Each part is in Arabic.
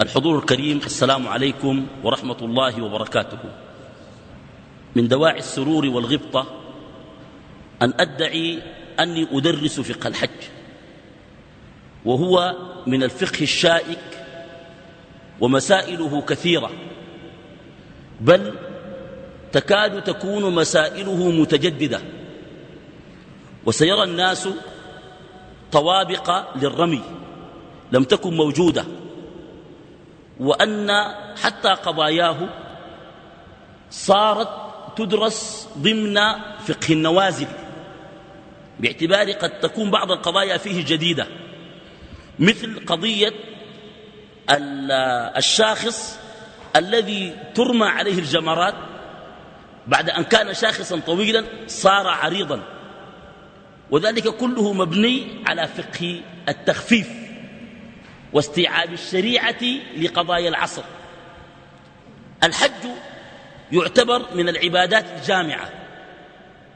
الحضور الكريم السلام عليكم ورحمة الله وبركاته. من دواعي السرور والغبطة أن أدعي أني أدرس فقه الحج وهو من الفقه الشائك ومسائله كثيرة بل تكاد تكون مسائله متجددة وسيرى الناس طوابق للرمي لم تكن موجودة. وأن حتى قضاياه صارت تدرس ضمن فقه النوازل باعتبار قد تكون بعض القضايا فيه جديدة مثل قضية الشاخص الذي ترمى عليه الجمرات بعد أن كان شاخصا طويلا صار عريضا وذلك كله مبني على فقه التخفيف. واستيعاب الشريعة لقضايا العصر. الحج يعتبر من العبادات الجامعة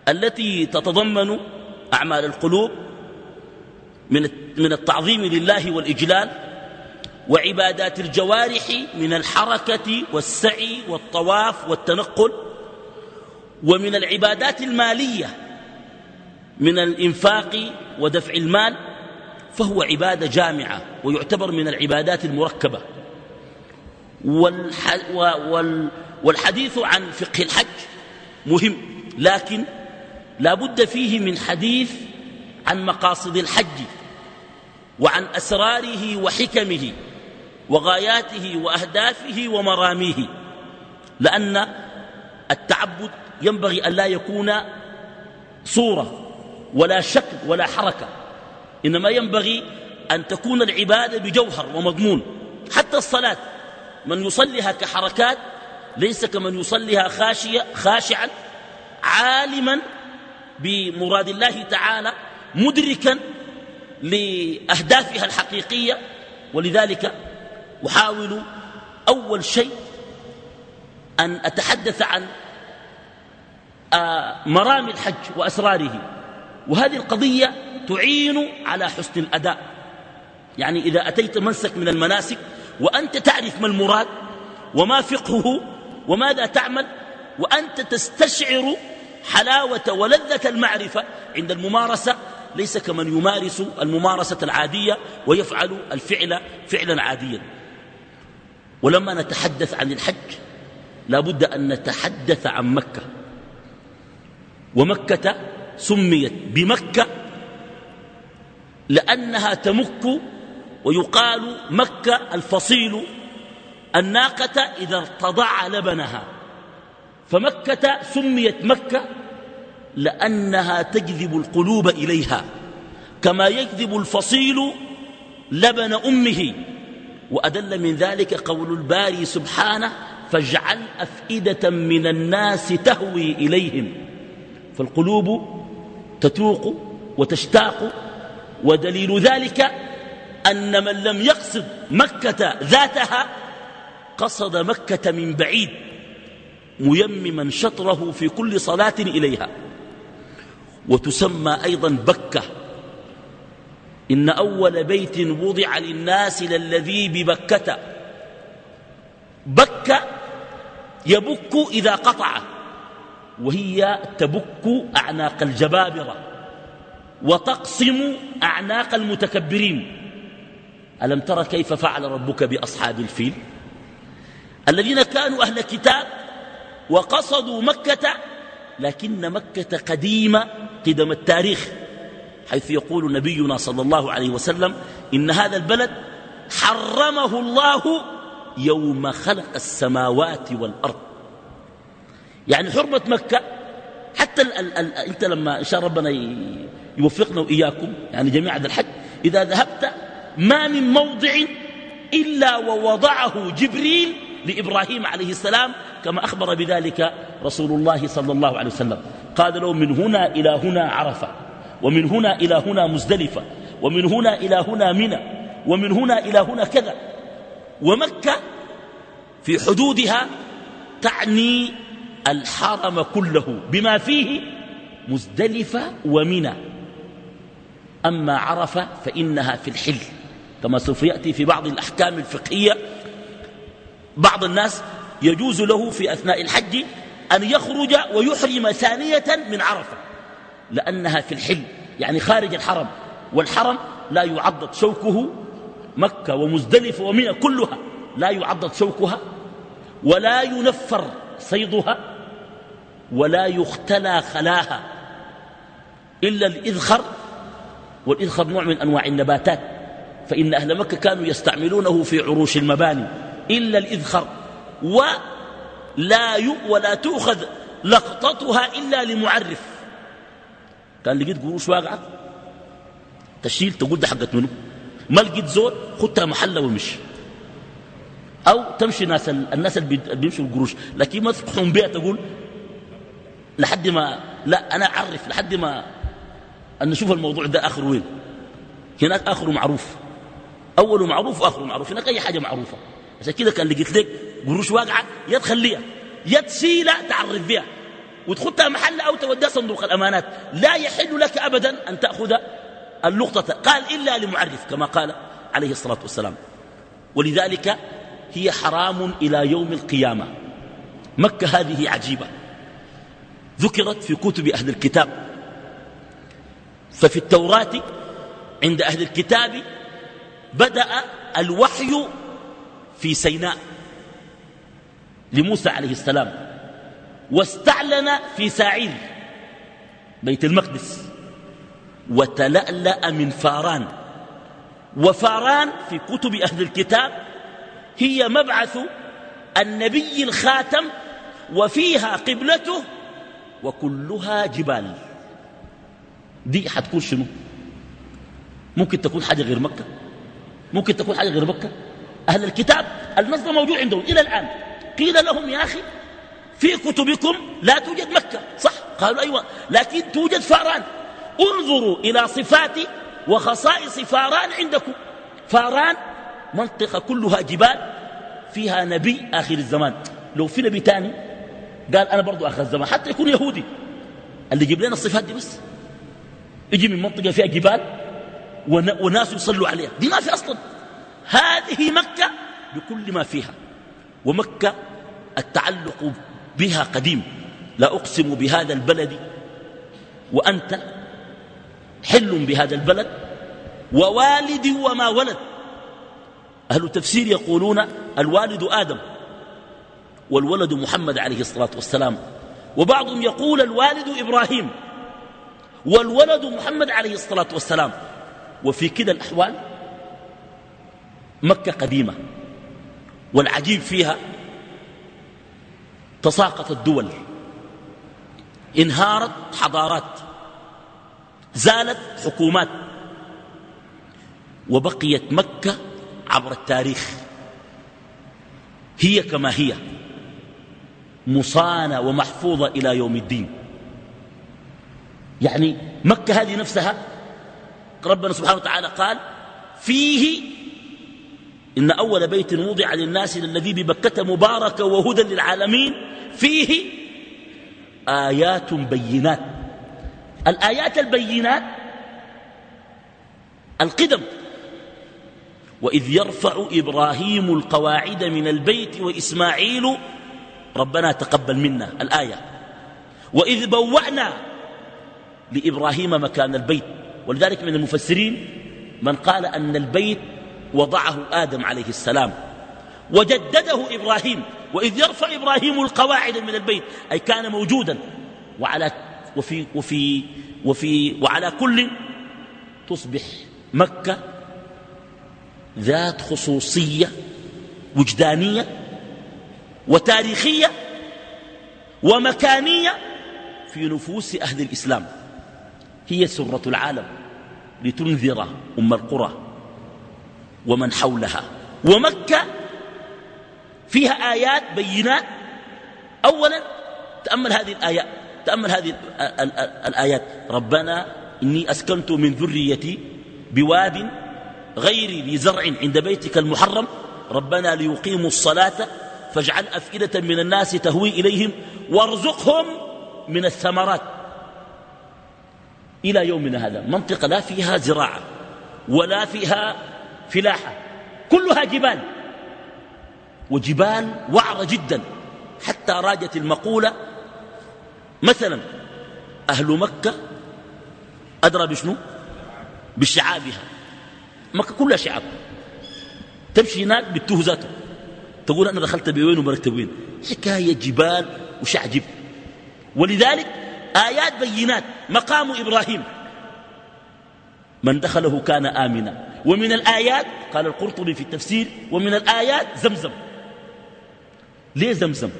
التي تتضمن أعمال القلوب من التعظيم لله والإجلال وعبادات الجوارح من الحركة والسعي والطواف والتنقل ومن العبادات المالية من الإنفاق ودفع المال فهو عبادة جامعة ويعتبر من العبادات المركبة. والحديث عن فقه الحج مهم لكن لا بد فيه من حديث عن مقاصد الحج وعن أسراره وحكمه وغاياته وأهدافه ومراميه لأن التعبد ينبغي أن لا يكون صورة ولا شكل ولا حركة. إنما ينبغي أن تكون العبادة بجوهر ومضمون. حتى الصلاة من يصليها كحركات ليس كمن يصليها خاشية خاشعا عالما بمراد الله تعالى مدركا لأهدافها الحقيقية. ولذلك أحاول أول شيء أن أتحدث عن آه، مرام الحج وأسراره. وهذه القضية تعين على حسن الأداء. يعني إذا أتيت منسك من المناسك وأنت تعرف ما المراد وما فقهه وماذا تعمل وأنت تستشعر حلاوة ولذة المعرفة عند الممارسة ليس كمن يمارس الممارسة العادية ويفعل الفعل فعلا عاديا. ولما نتحدث عن الحج لا بد أن نتحدث عن مكة. ومكة سميت بمكة لأنها تمك ويقال مكة الفصيل الناقة إذا ارتضع لبنها. فمكة سميت مكة لأنها تجذب القلوب إليها. كما يجذب الفصيل لبن أمه. وأدل من ذلك قول الباري سبحانه فاجعل أفئدة من الناس تهوي إليهم فالقلوب تتوق وتشتاق ودليل ذلك أن من لم يقصد مكة ذاتها قصد مكة من بعيد ميمما شطره في كل صلاة إليها. وتسمى أيضا بكة. إن أول بيت وضع للناس للذي ببكة. بكة يبك إذا قطع وهي تبك أعناق الجبابرة. وتقسم أعناق المتكبرين. ألم تر كيف فعل ربك بأصحاب الفيل؟ الذين كانوا أهل كتاب وقصدوا مكة لكن مكة قديمة قدم التاريخ حيث يقول نبينا صلى الله عليه وسلم إن هذا البلد حرمه الله يوم خلق السماوات والأرض. يعني حرمة مكة حتى ال ال ال أنت لما إن شاء ربنا يوفقنا وإياكم يعني جميع هذا الحج. إذا ذهبت ما من موضع إلا ووضعه جبريل لإبراهيم عليه السلام كما أخبر بذلك رسول الله صلى الله عليه وسلم. قال له من هنا إلى هنا عرفة ومن هنا إلى هنا مزدلفة ومن هنا إلى هنا منى ومن هنا إلى هنا كذا. ومكة في حدودها تعني الحرم كله بما فيه مزدلفة ومنى. أما عرفة فإنها في الحل كما سوف يأتي في بعض الأحكام الفقهية. بعض الناس يجوز له في أثناء الحج أن يخرج ويحرم ثانية من عرفة لأنها في الحل يعني خارج الحرم والحرم لا يعضد شوكه مكة ومزدلفة ومنى كلها لا يعضد شوكها ولا ينفر صيدها ولا يختلى خلاها إلا الإذخر والإذخر نوع من أنواع النباتات فإن أهل مكة كانوا يستعملونه في عروش المباني إلا الإذخر ولا ولا تؤخذ لقطتها إلا لمعرف. كان لقيت قروش واقعة؟ تشيل تقول ده حقت منه. ما لقيت زول خدتها محلة ومشي أو تمشي ناس الناس اللي بيمشوا القروش لكن ما تقوم بها تقول لحد ما لا أنا أعرف لحد ما أن نشوف الموضوع ده آخر وين؟ هناك آخره معروف. أوله معروف وآخره معروف. هناك أي حاجة معروفة. عشان كده كان لقيت لك قروش واقعة يا تخليها يا تشيلها تعرف بها وتخطها محل أو توديها صندوق الأمانات. لا يحل لك أبدا أن تأخذ اللقطة. قال إلا لمعرف كما قال عليه الصلاة والسلام. ولذلك هي حرام إلى يوم القيامة. مكة هذه عجيبة. ذكرت في كتب أهل الكتاب ففي التوراة عند أهل الكتاب بدأ الوحي في سيناء لموسى عليه السلام واستعلن في ساعير بيت المقدس وتلألأ من فاران وفاران في كتب أهل الكتاب هي مبعث النبي الخاتم وفيها قبلته وكلها جبال. دي حتكون شنو؟ ممكن تكون حاجة غير مكة؟ ممكن تكون حاجة غير مكة؟ أهل الكتاب المصدر موجود عندهم إلى الآن. قيل لهم يا أخي في كتبكم لا توجد مكة صح؟ قالوا أيوة لكن توجد فاران. انظروا إلى صفات وخصائص فاران عندكم. فاران منطقة كلها جبال فيها نبي آخر الزمان. لو في نبي تاني قال أنا برضو آخر الزمان حتى يكون يهودي. اللي يجيب لنا الصفات دي بس. يجي من منطقة فيها جبال وناس يصلوا عليها. دي ما في أصلا. هذه مكة بكل ما فيها. ومكة التعلق بها قديم. لا أقسم بهذا البلد وأنت حل بهذا البلد ووالد وما ولد. أهل التفسير يقولون الوالد آدم والولد محمد عليه الصلاة والسلام. وبعضهم يقول الوالد إبراهيم. والولد محمد عليه الصلاة والسلام. وفي كده الأحوال مكة قديمة والعجيب فيها تساقطت دول انهارت حضارات زالت حكومات وبقيت مكة عبر التاريخ. هي كما هي مصانة ومحفوظة إلى يوم الدين. يعني مكة هذه نفسها. ربنا سبحانه وتعالى قال فيه إن أول بيت وضع للناس الذي ببكة مباركة وهدى للعالمين فيه آيات بينات. الآيات البينات القدم. وإذ يرفع إبراهيم القواعد من البيت وإسماعيل ربنا تقبل منا الآية. وإذ بوأنا لإبراهيم مكان البيت. ولذلك من المفسرين من قال أن البيت وضعه آدم عليه السلام. وجدده إبراهيم. وإذ يرفع إبراهيم القواعد من البيت. أي كان موجودا. وعلى وفي وفي وفي وعلى كل تصبح مكة ذات خصوصية وجدانية وتاريخية ومكانية في نفوس أهل الإسلام. هي سرة العالم لتنذر أم القرى ومن حولها. ومكة فيها آيات بينات. أولا تأمل هذه الآيات تأمل هذه الآيات. ربنا إني أسكنت من ذريتي بواد غير ذي زرع عند بيتك المحرم. ربنا ليقيموا الصلاة فاجعل أفئدة من الناس تهوي إليهم وارزقهم من الثمرات. إلى يومنا هذا. منطقة لا فيها زراعة ولا فيها فلاحة. كلها جبال. وجبال وعرة جدا. حتى راجت المقولة مثلا أهل مكة أدرى بشنو؟ بشعابها. مكة كلها شعاب. تمشي هناك بالتوه ذاته. تقول أنا دخلت بوين ومركت بوين. حكاية جبال وشعجب ولذلك آيات بينات. مقام إبراهيم. من دخله كان آمنا. ومن الآيات قال القرطبي في التفسير ومن الآيات زمزم. ليه زمزم؟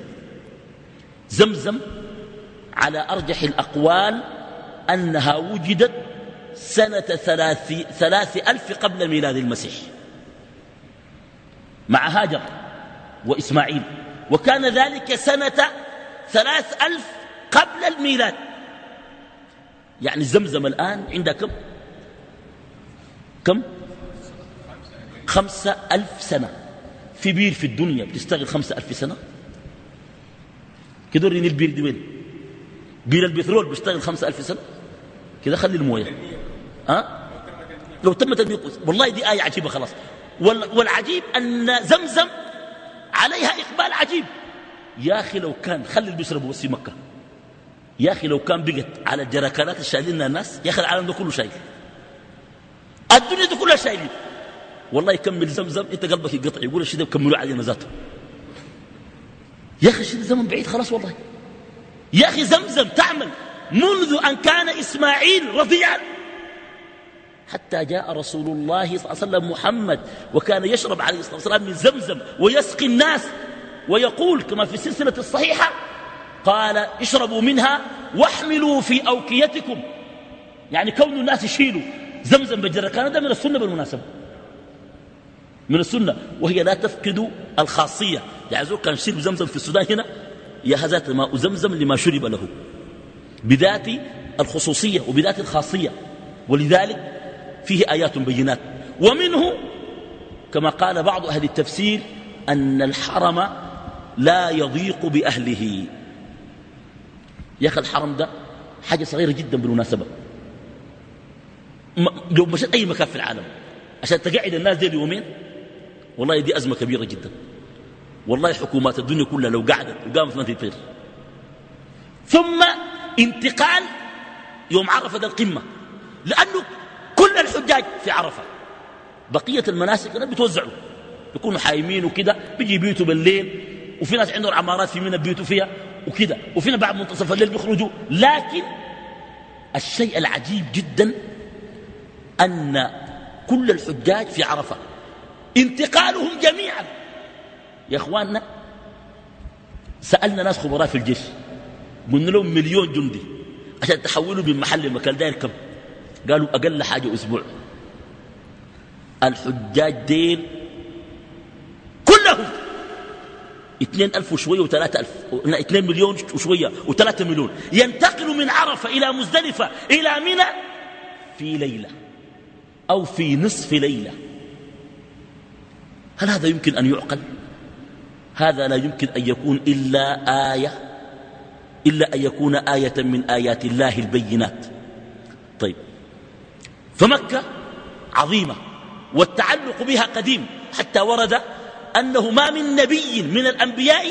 زمزم على أرجح الأقوال أنها وجدت سنة ثلاث, ثلاث ألف قبل ميلاد المسيح. مع هاجر وإسماعيل. وكان ذلك سنة ثلاث ألف قبل الميلاد. يعني زمزم الآن عندها كم؟ كم؟ خمسة ألف سنة. في بير في الدنيا بتستغل خمسة ألف سنة؟ كده وريني البير دي وين؟ بير البترول بيشتغل خمسة ألف سنة؟ كده خلي الموية. أه؟ لو تمت المية والله دي آية عجيبة خلاص. والعجيب أن زمزم عليها إقبال عجيب. يا أخي لو كان خلي اللي بيشربوا في مكة. يا أخي لو كان بقت على الجركانات اللي شايلينها الناس يا أخي العالم ده كله شايل. الدنيا دي كلها شايلين. والله يكمل زمزم أنت قلبك يقطع يقول الشيء ده كملوا علينا ذاته. يا أخي الشيء زمن بعيد خلاص والله. يا أخي زمزم تعمل منذ أن كان إسماعيل رضيعا. حتى جاء رسول الله صلى الله عليه وسلم محمد وكان يشرب عليه الصلاة والسلام من زمزم ويسقي الناس ويقول كما في السلسله الصحيحة قال اشربوا منها واحملوا في أوكيتكم. يعني كون الناس يشيلوا زمزم بجركان ده من السنة بالمناسبة. من السنة. وهي لا تفقد الخاصية. يعني زول كان شرب زمزم في السودان هنا يا هذات ماء زمزم لما شرب له. بذات الخصوصية وبذات الخاصية. ولذلك فيه آيات بينات. ومنه كما قال بعض أهل التفسير أن الحرم لا يضيق بأهله. يا أخي الحرم ده حاجة صغيرة جدا بالمناسبة. لو مشيت أي مكان في العالم عشان تقعد الناس دي يومين والله دي أزمة كبيرة جدا. والله حكومات الدنيا كلها لو قعدت وقامت ما تطير ثم انتقال يوم عرفة ده القمة لأنه كل الحجاج في عرفة. بقية المناسك بتوزعوا يكونوا حايمين وكده بيجي بيوتوا بالليل وفي ناس عندهم عمارات في منى بيوتوا فيها وكده. وفينا بعد منتصف الليل بيخرجوا. لكن الشيء العجيب جدا أن كل الحجاج في عرفة. انتقالهم جميعا. يا إخواننا سألنا ناس خبراء في الجيش. قلنا لهم مليون جندي عشان تحولوا من محل لمكان داير كم؟ قالوا أقل حاجة أسبوع. الحجاج ديل اثنين ألف وشوية وثلاثة ألف اثنين مليون وشوية وثلاثة مليون. ينتقل من عرفة إلى مزدلفة إلى منى في ليلة أو في نصف ليلة. هل هذا يمكن أن يعقل؟ هذا لا يمكن أن يكون إلا آية إلا أن يكون آية من آيات الله البينات. طيب. فمكة عظيمة والتعلق بها قديم حتى ورد أنه ما من نبي من الأنبياء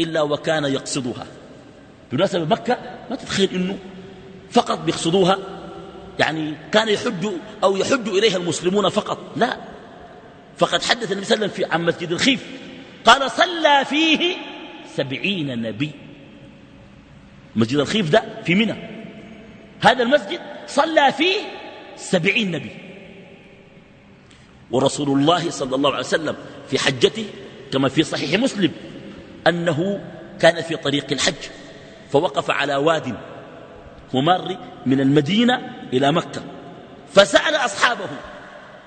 إلا وكان يقصدها. بمناسبة مكة ما تتخيل أنه فقط بيقصدوها؟ يعني كان يحج أو يحج إليها المسلمون فقط. لا. فقد حدث النبي صلى الله عليه وسلم عن مسجد الخيف. قال صلى فيه سبعين نبي. مسجد الخيف ده في منى. هذا المسجد صلى فيه سبعين نبي. ورسول الله صلى الله عليه وسلم في حجته كما في صحيح مسلم أنه كان في طريق الحج فوقف على واد ممر من المدينة إلى مكة فسأل أصحابه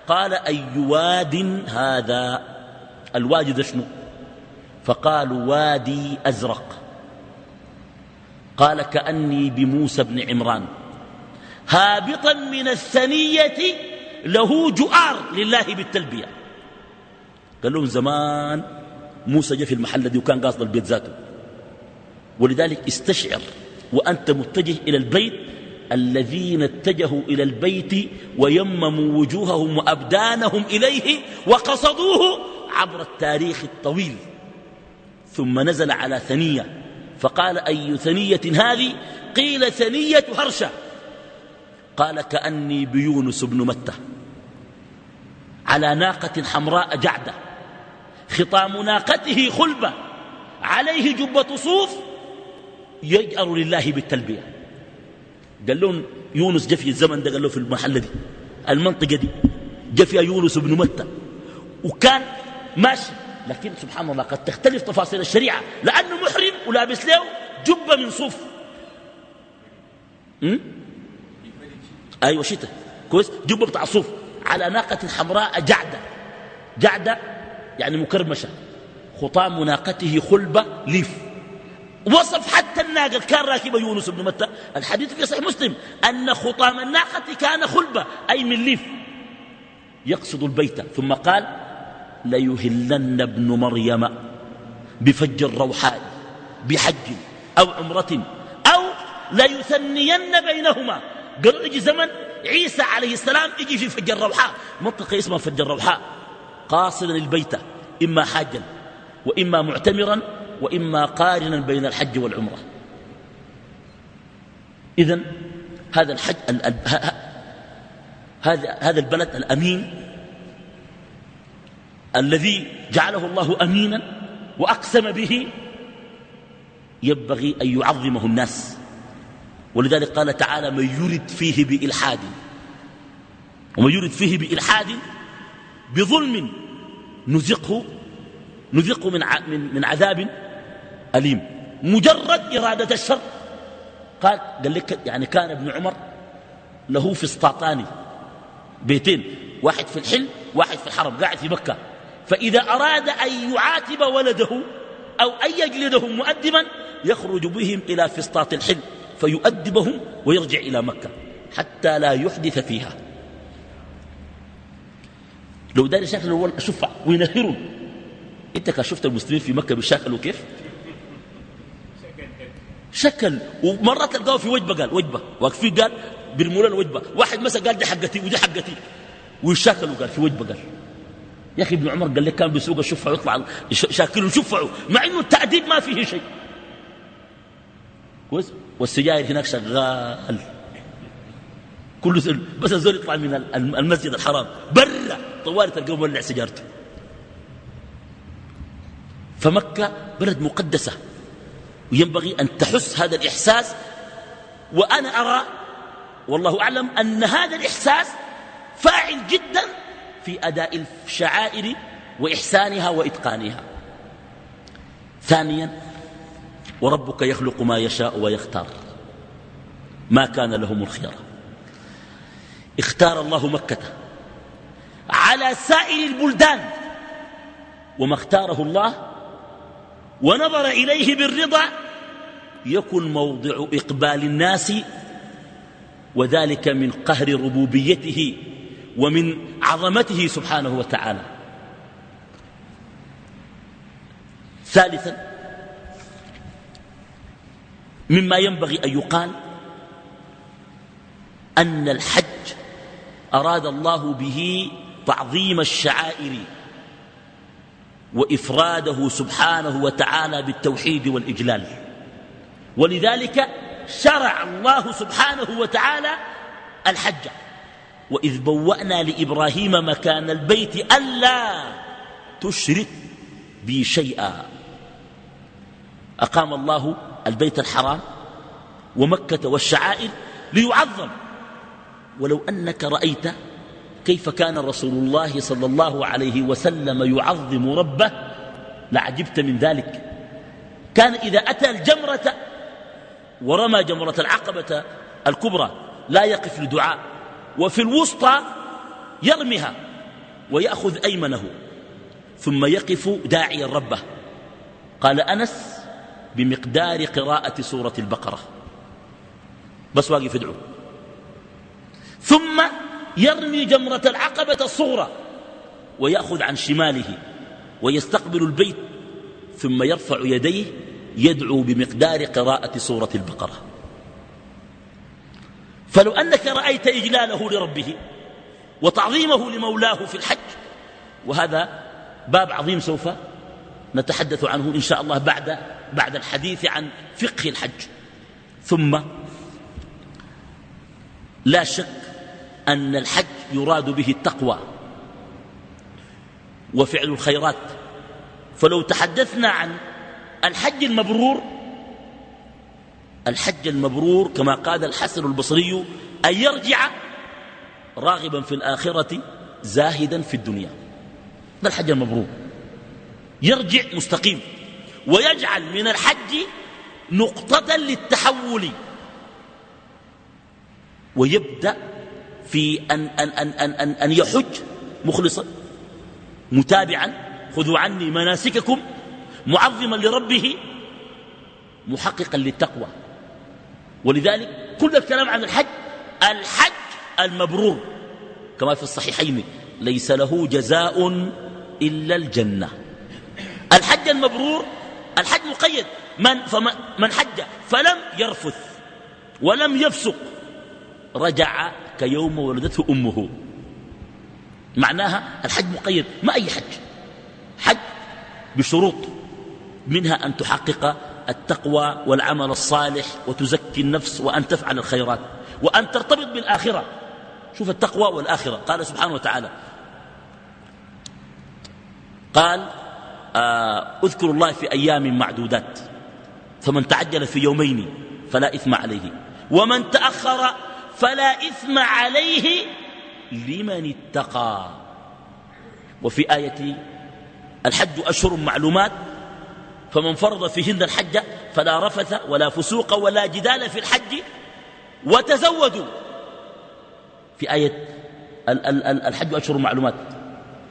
قال أي واد هذا؟ الوادي ده شنو؟ فقالوا وادي أزرق. قال كأني بموسى بن عمران هابطا من الثنية له جؤار لله بالتلبية. قال لهم زمان موسى جاء في المحل دي وكان قاصد البيت ذاته. ولذلك استشعر وأنت متجه إلى البيت الذين اتجهوا إلى البيت ويمموا وجوههم وأبدانهم إليه وقصدوه عبر التاريخ الطويل. ثم نزل على ثنية. فقال أي ثنية هذه؟ قيل ثنية هرشة. قال كأني بيونس بن متى على ناقة حمراء جعدة. خطام ناقته خلبة. عليه جبة صوف. يجأر لله بالتلبية. قال لهم يونس جفي الزمن ده قال له في المحل دي المنطقة دي. جفي يونس بن متى. وكان ماشي. لكن سبحان الله قد تختلف تفاصيل الشريعة. لأنه محرم ولابس له جبة من صوف. أيوة شتى كويس. جبة بتاع صوف. على ناقة حمراء جعدة. جعدة يعني مكرمشة. خطام ناقته خلبة ليف. وصف حتى الناقة. كان راكبة يونس بن متى. الحديث في صحيح مسلم. أن خطام الناقة كان خلبة أي من ليف. يقصد البيت. ثم قال ليهلن ابن مريم بفج الروحاء بحج أو عمرة أو ليثنين بينهما. قالوا يجي زمن عيسى عليه السلام يجي في فج الروحاء. منطقة اسمها فج الروحاء. قاصدا البيت إما حاجا وإما معتمرا وإما قارنا بين الحج والعمرة. إذن هذا الحج هذا هذا البلد الأمين الذي جعله الله أمينا وأقسم به ينبغي أن يعظمه الناس. ولذلك قال تعالى من يرد فيه بإلحاد ومن يرد فيه بإلحاد بظلم نزقه نذقه من من عذاب أليم. مجرد إرادة الشر. قال قال لك يعني كان ابن عمر له في اسطاطان بيتين واحد في الحل واحد في الحرم قاعد في مكة. فإذا أراد أن يعاتب ولده أو أن يجلدهم مؤدبا يخرج بهم إلى فسطاط الحل فيؤدبهم ويرجع إلى مكة حتى لا يحدث فيها. لو داري شكل الأول شفع وينهرون إنت كان شفت المسلمين في مكة بيشاكلوا كيف؟ شكل. ومرات تلقاه في وجبة قال وجبة. واقفين قال بالمولان وجبة واحد مسك قال دي حقتي ودي حقتي. ويشاكلوا قال في وجبة قال. يا أخي ابن عمر قال لك كان بيسوق الشفع ويطلع شاكله شفعه مع إنه التأديب ما فيه شيء. كويس؟ والسجاير هناك شغال. كل سن بس الزول يطلع من المسجد الحرام برا. طوال تلقاه مولع سيجارته. فمكة بلد مقدسة. وينبغي أن تحس هذا الإحساس. وأنا أرى والله أعلم أن هذا الإحساس فاعل جدا في أداء الشعائر وإحسانها وإتقانها. ثانيا وربك يخلق ما يشاء ويختار. ما كان لهم الخيار. اختار الله مكة على سائر البلدان وما اختاره الله ونظر إليه بالرضا يكن موضع إقبال الناس وذلك من قهر ربوبيته ومن عظمته سبحانه وتعالى. ثالثا مما ينبغي أن يقال أن الحج أراد الله به تعظيم الشعائر وإفراده سبحانه وتعالى بالتوحيد والإجلال. ولذلك شرع الله سبحانه وتعالى الحج. وإذ بوأنا لإبراهيم مكان البيت ألا تشرك بي شيئا. أقام الله البيت الحرام ومكة والشعائر ليعظم ولو أنك رأيت كيف كان رسول الله صلى الله عليه وسلم يعظم ربه لعجبت من ذلك. كان إذا أتى الجمرة ورمى جمرة العقبة الكبرى لا يقف لدعاء وفي الوسطى يرمها ويأخذ أيمنه ثم يقف داعيا ربه. قال أنس بمقدار قراءة سورة البقرة. بس واقف يدعو ثم يرمي جمرة العقبة الصغرى ويأخذ عن شماله ويستقبل البيت ثم يرفع يديه يدعو بمقدار قراءة سورة البقرة. فلو أنك رأيت إجلاله لربه وتعظيمه لمولاه في الحج وهذا باب عظيم سوف نتحدث عنه إن شاء الله بعد بعد الحديث عن فقه الحج. ثم لا شك أن الحج يراد به التقوى وفعل الخيرات. فلو تحدثنا عن الحج المبرور الحج المبرور كما قال الحسن البصري أن يرجع راغبا في الآخرة زاهدا في الدنيا. ده الحج المبرور. يرجع مستقيم. ويجعل من الحج نقطة للتحول. ويبدأ في أن, أن, أن, أن, أن, أن يحج مخلصا متابعا خذوا عني مناسككم معظما لربه محققا للتقوى. ولذلك كل الكلام عن الحج الحج المبرور كما في الصحيحين ليس له جزاء إلا الجنة. الحج المبرور الحج مقيد من, من حج فلم يرفث ولم يفسق رجع كيوم ولدته أمه. معناها الحج مقيد ما أي حج. حج بشروط منها أن تحقق التقوى والعمل الصالح وتزكي النفس وأن تفعل الخيرات وأن ترتبط بالآخرة. شوف التقوى والآخرة. قال سبحانه وتعالى قال آه اذكروا الله في أيام معدودات فمن تعجل في يومين فلا إثم عليه ومن تأخر فلا إثم عليه لمن اتقى. وفي آية الحج أشهر معلومات فمن فرض فيهن الحج فلا رفث ولا فسوق ولا جدال في الحج. وتزودوا. في آية الحج أشهر معلومات.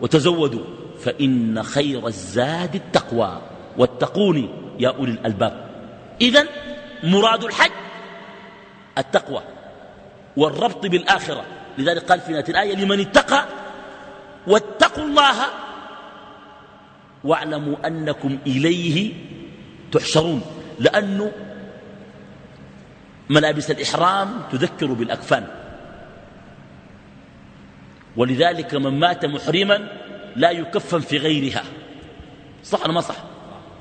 وتزودوا. فإن خير الزاد التقوى. واتقوني يا أولي الألباب. إذا مراد الحج التقوى. والربط بالآخرة. لذلك قال في نهاية الآية لمن اتقى واتقوا الله واعلموا أنكم إليه تحشرون. لأنه ملابس الإحرام تذكر بالأكفان. ولذلك من مات محرما لا يكفن في غيرها. صح ولا ما صح؟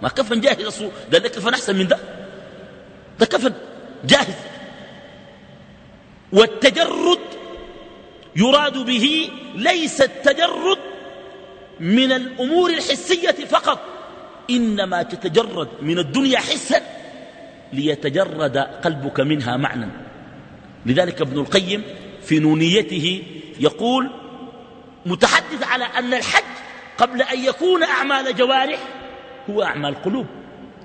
ما كفن جاهز ده ده كفن أحسن من ده. ده كفن جاهز. والتجرد يراد به ليس التجرد من الأمور الحسية فقط إنما تتجرد من الدنيا حسا ليتجرد قلبك منها معنى. لذلك ابن القيم في نونيته يقول متحدث على أن الحج قبل أن يكون أعمال جوارح هو أعمال قلوب.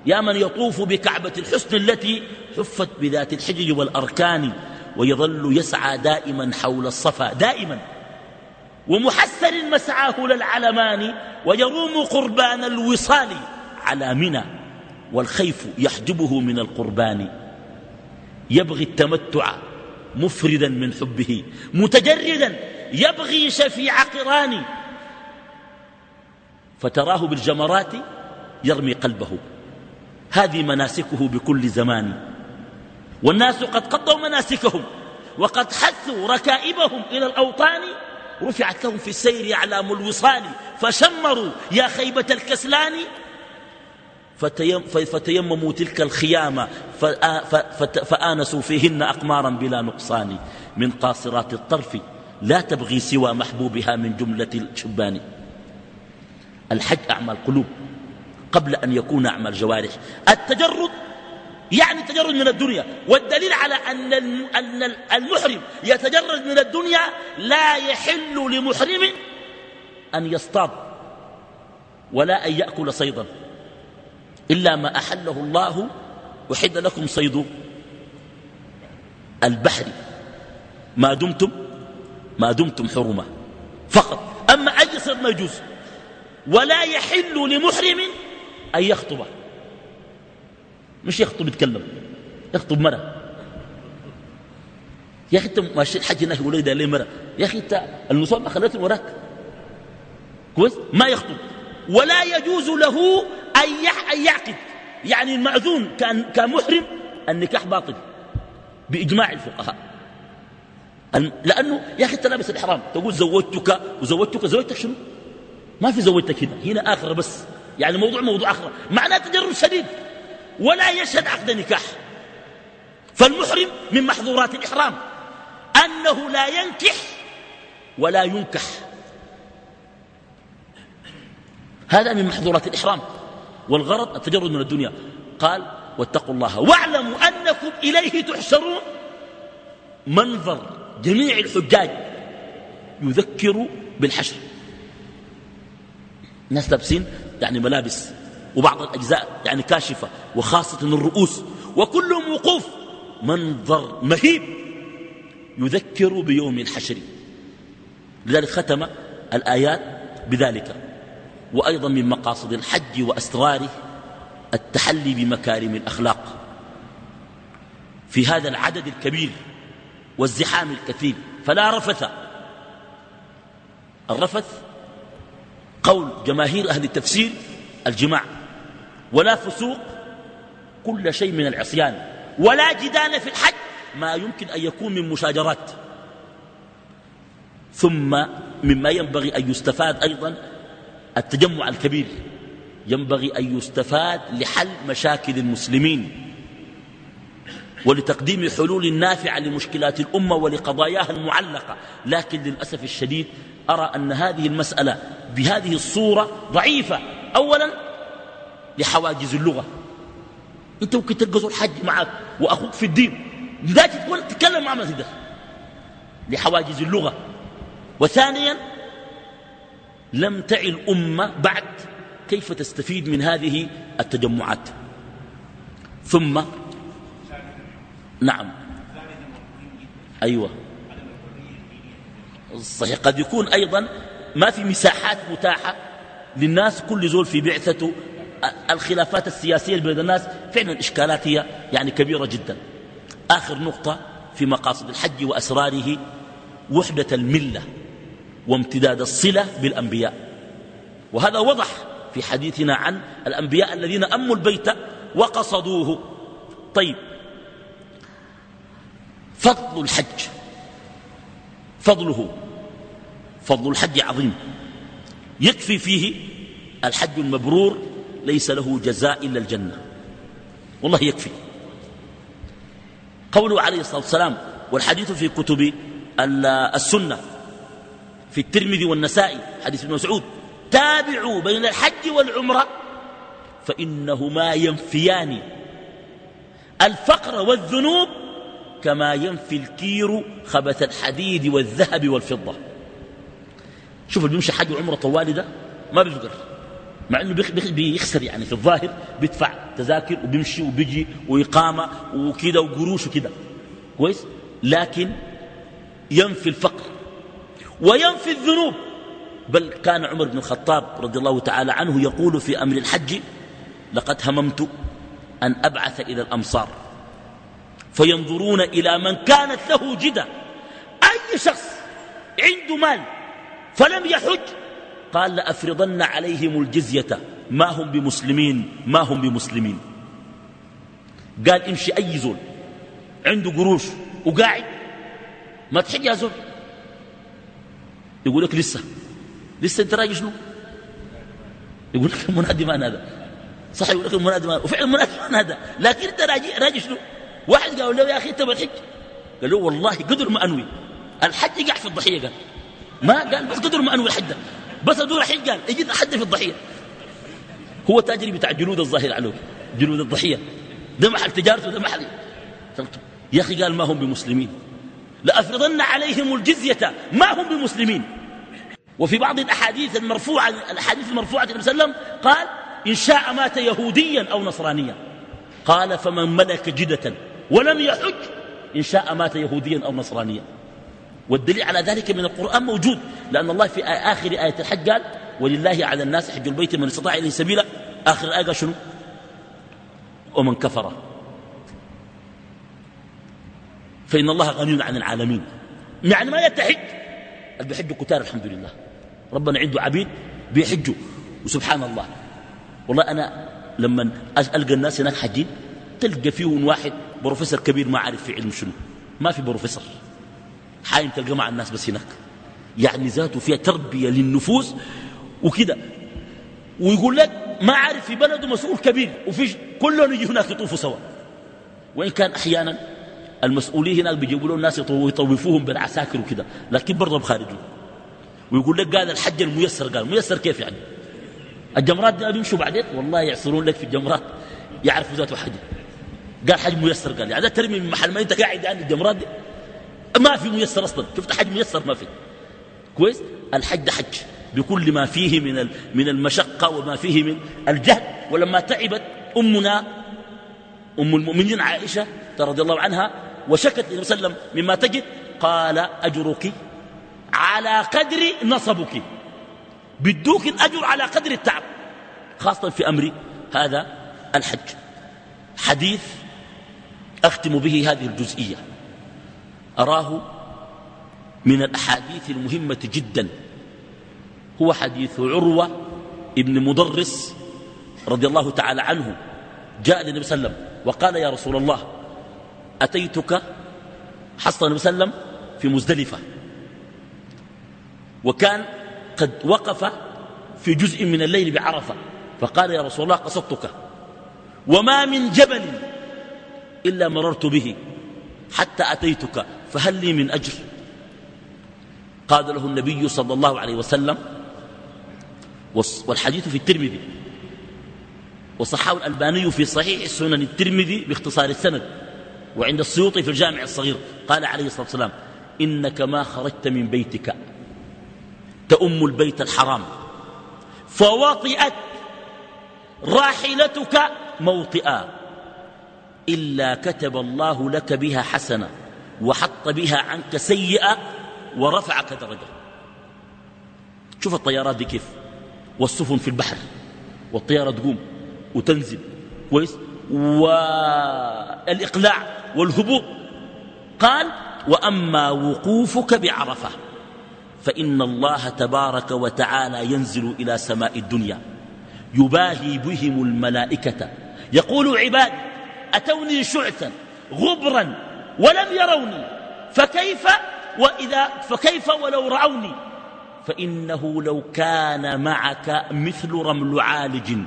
يا من يطوف بكعبة الحسن التي حفت بذات الحجر والأركان ويظل يسعى دائما حول الصفا دائما. ومحسن مسعاه للعلمان ويروم قربان الوصال على منى والخيف يحجبه من القربان. يبغي التمتع مفردا من حبه متجردا يبغي شفيع قران. فتراه بالجمرات يرمي قلبه. هذه مناسكه بكل زمان. والناس قد قضوا مناسكهم وقد حثوا ركائبهم إلى الأوطان رفعت لهم في السير أعلام الوصال فشمروا يا خيبة الكسلان فتيمموا تلك الخيام فآنسوا فيهن أقمارا بلا نقصان من قاصرات الطرف لا تبغي سوى محبوبها من جملة الشبان. الحج أعمى القلوب قبل أن يكون أعمى الجوارح. التجرد يعني التجرد من الدنيا. والدليل على أن المحرم يتجرد من الدنيا لا يحل لمحرم أن يصطاد ولا أن يأكل صيدا. إلا ما أحله الله وحد لكم صيد البحر. ما دمتم ما دمتم حرمة فقط. أما أي صيد ما يجوز. ولا يحل لمحرم أن يخطب. مش يخطب يتكلم يخطب مرة. يا أخي أنت ماشي الحج هناك يقول لي ليه مرة؟ يا أخي أنت النصاب ما خليته وراك. كويس؟ ما يخطب ولا يجوز له أن يعقد. يعني المأذون كان كمحرم النكاح باطل. بإجماع الفقهاء. لأنه يا أخي أنت لابس الإحرام. تقول زوجتك وزوجتك زوجتك شنو؟ ما في زوجتك هنا. هنا آخر بس. يعني موضوع موضوع آخر. معناه تجرب شديد. ولا يشهد عقد نكاح. فالمحرم من محظورات الإحرام أنه لا ينكح ولا ينكح. هذا من محظورات الإحرام. والغرض التجرد من الدنيا. قال واتقوا الله واعلموا أنكم إليه تحشرون. منظر جميع الحجاج يذكر بالحشر. ناس لابسين يعني ملابس وبعض الأجزاء يعني كاشفة وخاصة الرؤوس. وكلهم وقوف. منظر مهيب يذكر بيوم الحشر. لذلك ختم الآيات بذلك. وأيضا من مقاصد الحج وأسراره التحلي بمكارم الأخلاق. في هذا العدد الكبير والزحام الكثير. فلا رفث. الرفث قول جماهير أهل التفسير الجماع ولا فسوق كل شيء من العصيان. ولا جدال في الحج ما يمكن أن يكون من مشاجرات. ثم مما ينبغي أن يستفاد أيضا التجمع الكبير. ينبغي أن يستفاد لحل مشاكل المسلمين. ولتقديم حلول نافعة لمشكلات الأمة ولقضاياها المعلقة. لكن للأسف الشديد أرى أن هذه المسألة بهذه الصورة ضعيفة. أولا لحواجز اللغة. أنت ممكن تلقى الحج معك وأخوك في الدين لذلك تقول تتكلم مع تقدر لحواجز اللغة. وثانيا لم تعي الأمة بعد كيف تستفيد من هذه التجمعات. ثم نعم. أيوة. صحيح. قد يكون أيضا ما في مساحات متاحة للناس كل زول في بعثته الخلافات السياسية بين الناس فعلا إشكالات هي يعني كبيرة جدا. آخر نقطة في مقاصد الحج وأسراره وحدة الملة وامتداد الصلة بالأنبياء. وهذا وضح في حديثنا عن الأنبياء الذين أموا البيت وقصدوه. طيب فضل الحج فضله فضل الحج عظيم. يكفي فيه الحج المبرور ليس له جزاء إلا الجنة. والله يكفي. قوله عليه الصلاة والسلام والحديث في كتب السنة في الترمذي والنسائي حديث ابن مسعود تابعوا بين الحج والعمرة فإنهما ينفيان الفقر والذنوب كما ينفي الكير خبث الحديد والذهب والفضة. شوف اللي بيمشي حج وعمرة طوالي ده ما بيفقر. مع إنه بيخسر يعني في الظاهر بيدفع تذاكر وبيمشي وبيجي وإقامة وكده وقروش وكده. كويس؟ لكن ينفي الفقر وينفي الذنوب. بل كان عمر بن الخطاب رضي الله تعالى عنه يقول في أمر الحج لقد هممت أن أبعث إلى الأمصار فينظرون إلى من كانت له جدة. أي شخص عنده مال فلم يحج قال لأفرضن عليهم الجزية. ما هم بمسلمين؟ ما هم بمسلمين؟ قال امشي أي زول. عنده قروش وقاعد. ما تحج يا زول. يقول لك لسه. لسه أنت راجل شنو؟ يقول لك المنادي ما هذا صح يقول لك المنادي ما وفعلا المنادي ما هذا لكن أنت راجل راجل شنو؟ واحد قال له يا أخي أنت بالحج قال له والله قدر ما أنوي. الحج يقع في الضحية قال. ما قال بس قدر ما أنوي الحج بس ادور الحج قال اجيت احد في الضحية. هو تاجري بتاع جلود الظاهر عليه جلود الضحية. ده محل تجارته ده محل يا أخي قال ما هم بمسلمين. لأفرضن عليهم الجزية ما هم بمسلمين. وفي بعض الأحاديث المرفوعة الأحاديث المرفوعة النبي صلى الله عليه وسلم قال إن شاء مات يهوديا أو نصرانيا. قال فمن ملك جدة ولم يحج إن شاء مات يهوديا أو نصرانيا. والدليل على ذلك من القرآن موجود لأن الله في آخر آية الحج قال ولله على الناس حج البيت من استطاع إليه سبيلا. آخر الآية قال شنو؟ ومن كفر. فإن الله غني عن العالمين. يعني ما يتحج اللي بيحجوا كتار الحمد لله. ربنا عنده عبيد بيحجوا وسبحان الله. والله أنا لما ألقى الناس هناك حجين تلقى فيهم واحد بروفيسور كبير ما عارف في علم شنو. ما في بروفيسور. حايم تلقى مع الناس بس هناك. يعني ذاته فيها تربية للنفوس وكده. ويقول لك ما عارف في بلده مسؤول كبير وفي كلهم يجي هناك يطوفوا سوا. وإن كان أحيانا المسؤولين هناك بيجيبوا له الناس يطوفوهم بالعساكر وكده لكن برضه خارجين ويقول لك قال الحج الميسر قال ميسر كيف يعني؟ الجمرات دي بيمشوا بعدين؟ والله يعصرون لك في الجمرات يعرفوا ذاته حاجة. قال حج ميسر قال يعني ترمي من محل ما انت قاعد يعني الجمرات دي. ما في ميسر أصلا. شفت حج ميسر؟ ما في. كويس؟ الحج حج بكل ما فيه من من المشقة وما فيه من الجهد ولما تعبت أمنا أم المؤمنين عائشة رضي الله عنها وشكت النبي صلى الله عليه وسلم مما تجد قال أجرك على قدر نصبك. بدوك الأجر على قدر التعب. خاصة في أمر هذا الحج. حديث أختم به هذه الجزئية. أراه من الأحاديث المهمة جدا. هو حديث عروة ابن مدرس رضي الله تعالى عنه. جاء للنبي صلى الله عليه وسلم وقال يا رسول الله أتيتك حصل النبي صلى الله عليه وسلم في مزدلفة. وكان قد وقف في جزء من الليل بعرفة. فقال يا رسول الله قصدتك. وما من جبل إلا مررت به حتى أتيتك. فهل لي من أجر؟ قال له النبي صلى الله عليه وسلم والحديث في الترمذي. وصححه الألباني في صحيح السنن الترمذي باختصار السند وعند السيوطي في الجامع الصغير. قال عليه الصلاة والسلام إنك ما خرجت من بيتك تأم البيت الحرام فوطئت راحلتك موطئا إلا كتب الله لك بها حسنة. وحط بها عنك سيئة ورفعك درجة. شوف الطيارات دي كيف. والسفن في البحر. والطيارة تقوم وتنزل. كويس؟ والإقلاع والهبوط. قال وأما وقوفك بعرفة فإن الله تبارك وتعالى ينزل إلى سماء الدنيا. يباهي بهم الملائكة. يقول عبادي أتوني شعثا غبرا ولم يروني. فكيف وإذا فكيف ولو رأوني؟ فإنه لو كان معك مثل رمل عالج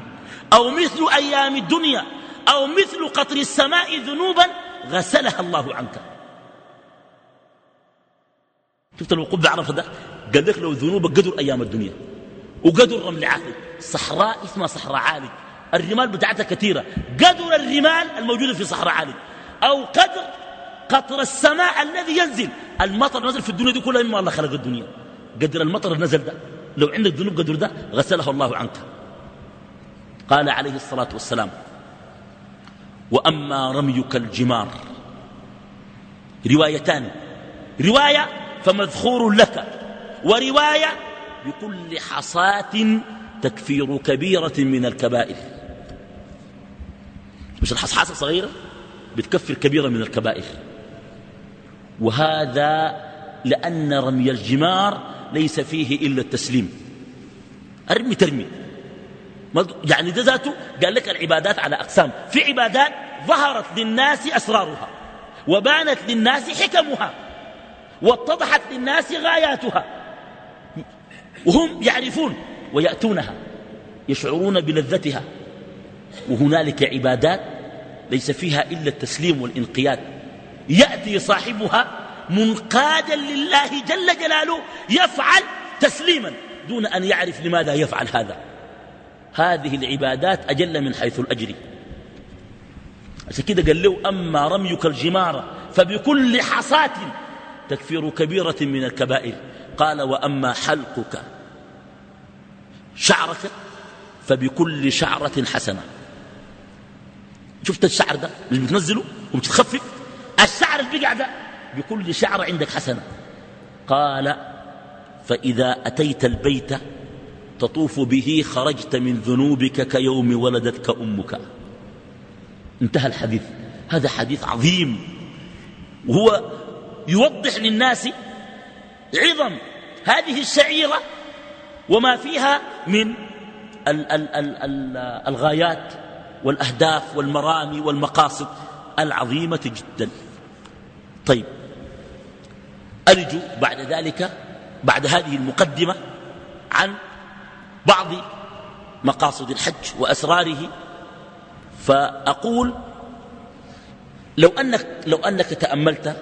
أو مثل أيام الدنيا أو مثل قطر السماء ذنوبا غسلها الله عنك. شفت الوقوف بعرفة ده؟ قال لك لو ذنوبك قدر أيام الدنيا وقدر رمل عالج. صحراء اسمها صحراء عالج. الرمال بتاعتها كثيرة. قدر الرمال الموجودة في صحراء عالج. أو قدر قطر السماء الذي ينزل. المطر نزل في الدنيا دي كلها مما الله خلق الدنيا. قدر المطر نزل ده. لو عندك ذنوب قدر ده غسله الله عنك. قال عليه الصلاة والسلام وأما رميك الجمار. روايتان. رواية فمذخور لك ورواية بكل حصاة تكفير كبيرة من الكبائر. مش الحصحاصة صغيرة؟ بتكفر كبيرة من الكبائر. وهذا لأن رمي الجمار ليس فيه إلا التسليم. أرمي ترمي. يعني ده ذاته قال لك العبادات على أقسام. في عبادات ظهرت للناس أسرارها وبانت للناس حكمها واتضحت للناس غاياتها. وهم يعرفون ويأتونها يشعرون بلذتها. وهنالك عبادات ليس فيها إلا التسليم والإنقياد. يأتي صاحبها منقادا لله جل جلاله يفعل تسليما دون أن يعرف لماذا يفعل هذا. هذه العبادات أجل من حيث الأجر. عشان كده قال له أما رميك الجمار فبكل حصاة تكفير كبيرة من الكبائر. قال وأما حلقك شعرك فبكل شعرة حسنة. شفت الشعر ده؟ مش بتنزله وبتخفف الشعر اللي بقع ده بكل شعر عندك حسنة. قال فإذا أتيت البيت تطوف به خرجت من ذنوبك كيوم ولدتك أمك. انتهى الحديث. هذا حديث عظيم. وهو يوضح للناس عظم هذه الشعيرة وما فيها من ال ال ال ال الغايات والأهداف والمرامي والمقاصد العظيمة جدا. طيب. أرجو بعد ذلك بعد هذه المقدمة عن بعض مقاصد الحج وأسراره فأقول لو أنك, لو أنك تأملت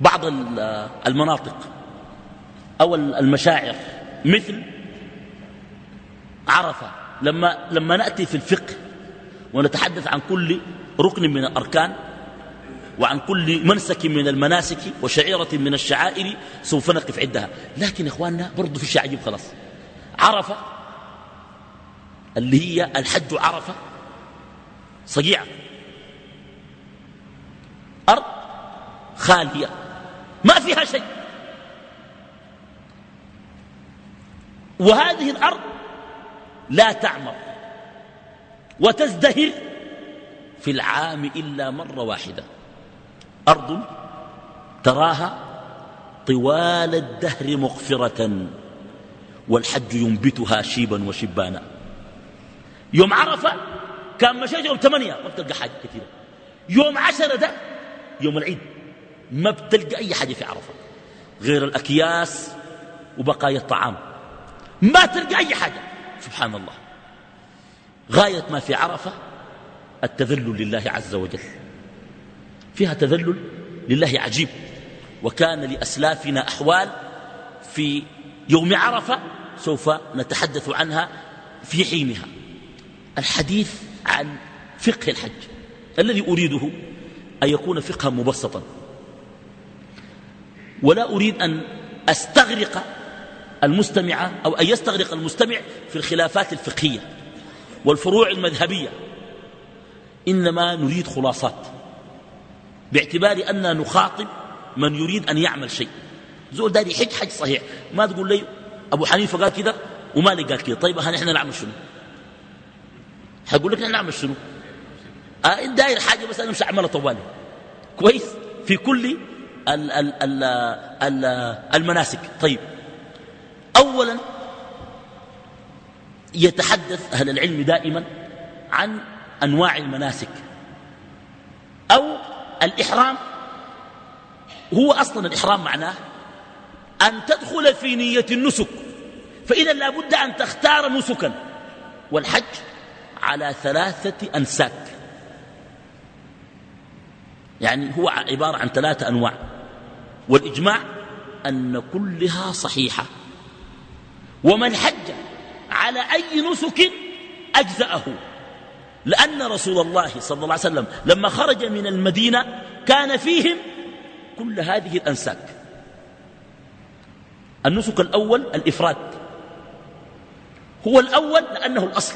بعض المناطق أو المشاعر مثل عرفة لما, لما نأتي في الفقه ونتحدث عن كل ركن من الأركان وعن كل منسك من المناسك وشعيرة من الشعائر سوف نقف عندها. لكن إخواننا برضو في شيء عجيب خلاص. عرفة اللي هي الحج عرفة صقيعة. أرض خالية. ما فيها شيء. وهذه الأرض لا تعمر وتزدهر في العام إلا مرة واحدة. أرض تراها طوال الدهر مغفرة والحج ينبتها شيبا وشبانا. يوم عرفة كان مشيت يوم ثمانية ما بتلقى حاجة كثيرة. يوم عشرة ده يوم العيد ما بتلقى أي حاجة في عرفة غير الأكياس وبقايا الطعام. ما تلقى أي حاجة. سبحان الله. غاية ما في عرفة التذلل لله عز وجل. فيها تذلل لله عجيب. وكان لأسلافنا أحوال في يوم عرفة سوف نتحدث عنها في حينها. الحديث عن فقه الحج الذي أريده أن يكون فقها مبسطا. ولا أريد أن أستغرق المستمع أو أن يستغرق المستمع في الخلافات الفقهية والفروع المذهبية. إنما نريد خلاصات. باعتبار أننا نخاطب من يريد أن يعمل شيء. زول داري حج حج صحيح. ما تقول لي أبو حنيفة قال كده ومالك قال كده. طيب نحن نعمل شنو؟ حقول لك نعمل شنو؟ آه إن داير حاجة بس أنا مش أعملها طوالي. كويس؟ في كل ال ال ال ال المناسك. طيب. أولا يتحدث أهل العلم دائما عن أنواع المناسك. أو الإحرام هو أصلا الإحرام معناه أن تدخل في نية النسك فإذا لابد أن تختار نسكا والحج على ثلاثة أنساك. يعني هو عبارة عن ثلاثة أنواع والإجماع أن كلها صحيحة. ومن حج على أي نسك أجزأه. لأن رسول الله صلى الله عليه وسلم لما خرج من المدينة كان فيهم كل هذه الأنساك. النسك الأول الإفراد. هو الأول لأنه الأصل.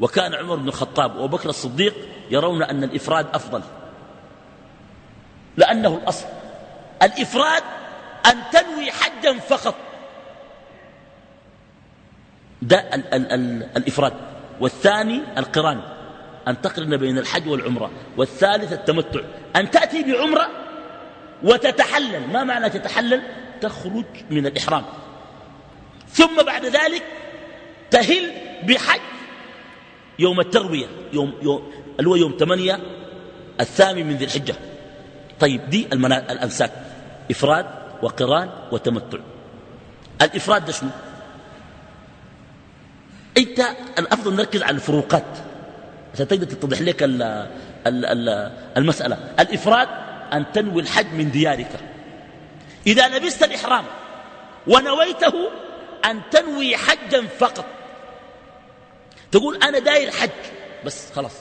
وكان عمر بن الخطاب وأبو بكر الصديق يرون أن الإفراد أفضل. لأنه الأصل. الإفراد أن تنوي حجا فقط. ده ال ال ال الإفراد. والثاني القران أن تقرن بين الحج والعمرة. والثالث التمتع أن تأتي بعمرة وتتحلل. ما معنى تتحلل؟ تخرج من الإحرام. ثم بعد ذلك تهل بحج يوم التروية يوم, يوم اللي هو يوم ثمانية الثامن من ذي الحجة. طيب دي الأنساك. إفراد وقران وتمتع. الإفراد ده شنو؟ أنت الأفضل نركز على الفروقات. عشان تقدر تتضح لك ال ال ال المسألة. الإفراد أن تنوي الحج من ديارك. إذا لبست الإحرام ونويته أن تنوي حجا فقط. تقول أنا داير حج بس خلاص.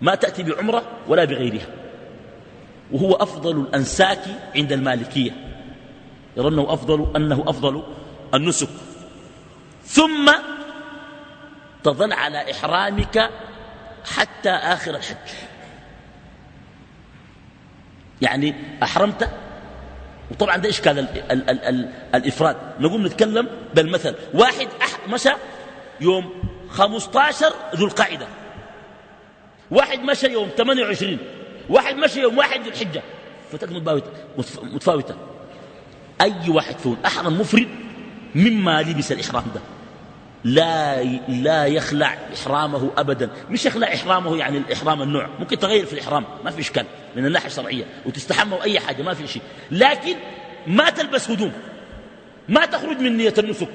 ما تأتي بعمرة ولا بغيرها. وهو أفضل الأنساك عند المالكية. يرونه أفضل أنه أفضل النسك. ثم تظل على إحرامك حتى آخر الحج. يعني أحرمت؟ وطبعا ده إشكال ال ال ال ال الإفراد. نقوم نتكلم بالمثل. واحد مشى يوم 15 ذو القاعدة. واحد مشى يوم 28 واحد مشى يوم واحد ذو الحجة. متفاوتة متفاوتة. أي واحد فيهم؟ أحرم مفرد مما لبس الإحرام ده. لا لا يخلع إحرامه أبدا. مش يخلع إحرامه يعني الإحرام النوع. ممكن تغير في الإحرام ما في إشكال من الناحية الشرعية وتستحمى أي حاجة ما في شيء. لكن ما تلبس هدوم ما تخرج من نية النسك.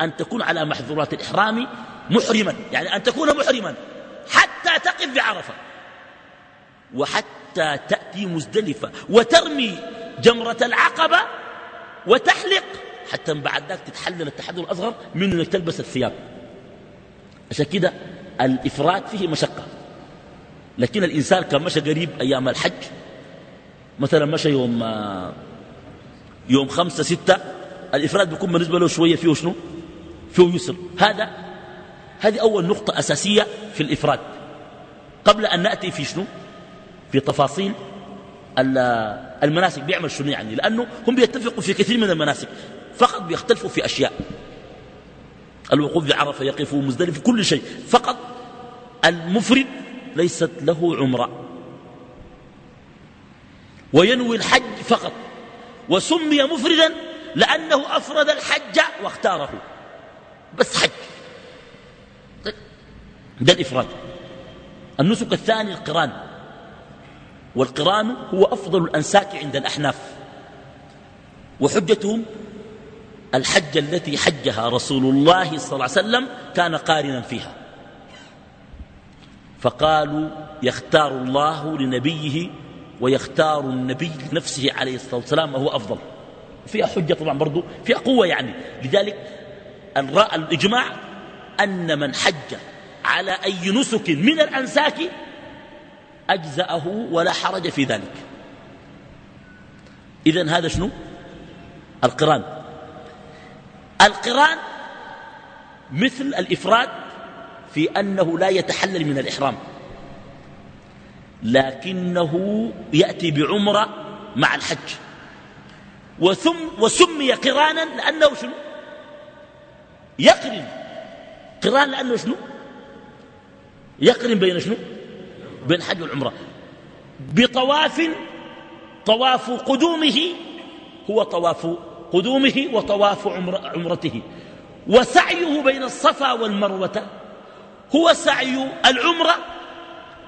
أن تكون على محظورات الإحرام محرما. يعني أن تكون محرما. حتى تقف بعرفة. وحتى تأتي مزدلفة. وترمي جمرة العقبة وتحلق. حتى بعد ذلك تتحلل التحلل الأصغر من أنك تلبس الثياب. عشان كده الإفراد فيه مشقة. لكن الإنسان كان مشى قريب أيام الحج مثلا مشى يوم يوم خمسة ستة الإفراد بيكون بالنسبة له شوية فيه شنو؟ فيه يسر. هذا هذه أول نقطة أساسية في الإفراد. قبل أن نأتي في شنو؟ في تفاصيل المناسك بيعمل شنو يعني؟ لأنه هم بيتفقوا في كثير من المناسك. فقط بيختلفوا في أشياء. الوقوف بعرفة يقف مزدلف في كل شيء. فقط المفرد ليست له عمرة. وينوي الحج فقط. وسمي مفردا لأنه أفرد الحج واختاره. بس حج. ده الإفراد. النسك الثاني القران. والقران هو أفضل الأنساك عند الأحناف. وحجتهم الحج التي حجها رسول الله صلى الله عليه وسلم كان قارنا فيها. فقالوا يختار الله لنبيه ويختار النبي لنفسه عليه الصلاة والسلام وهو أفضل. فيها حجة طبعا برضو فيها قوة يعني. لذلك الإجماع أن من حج على أي نسك من الأنساك أجزأه ولا حرج في ذلك. إذن هذا شنو؟ القران. القران مثل الإفراد في أنه لا يتحلل من الإحرام. لكنه يأتي بعمرة مع الحج. وثم وسمي قرانا لأنه شنو؟ يقرن. قران لأنه شنو؟ يقرن بين شنو؟ بين الحج والعمرة. بطواف طواف قدومه هو طواف قدومه وطواف عمر عمرته. وسعيه بين الصفا والمروة. هو سعي العمرة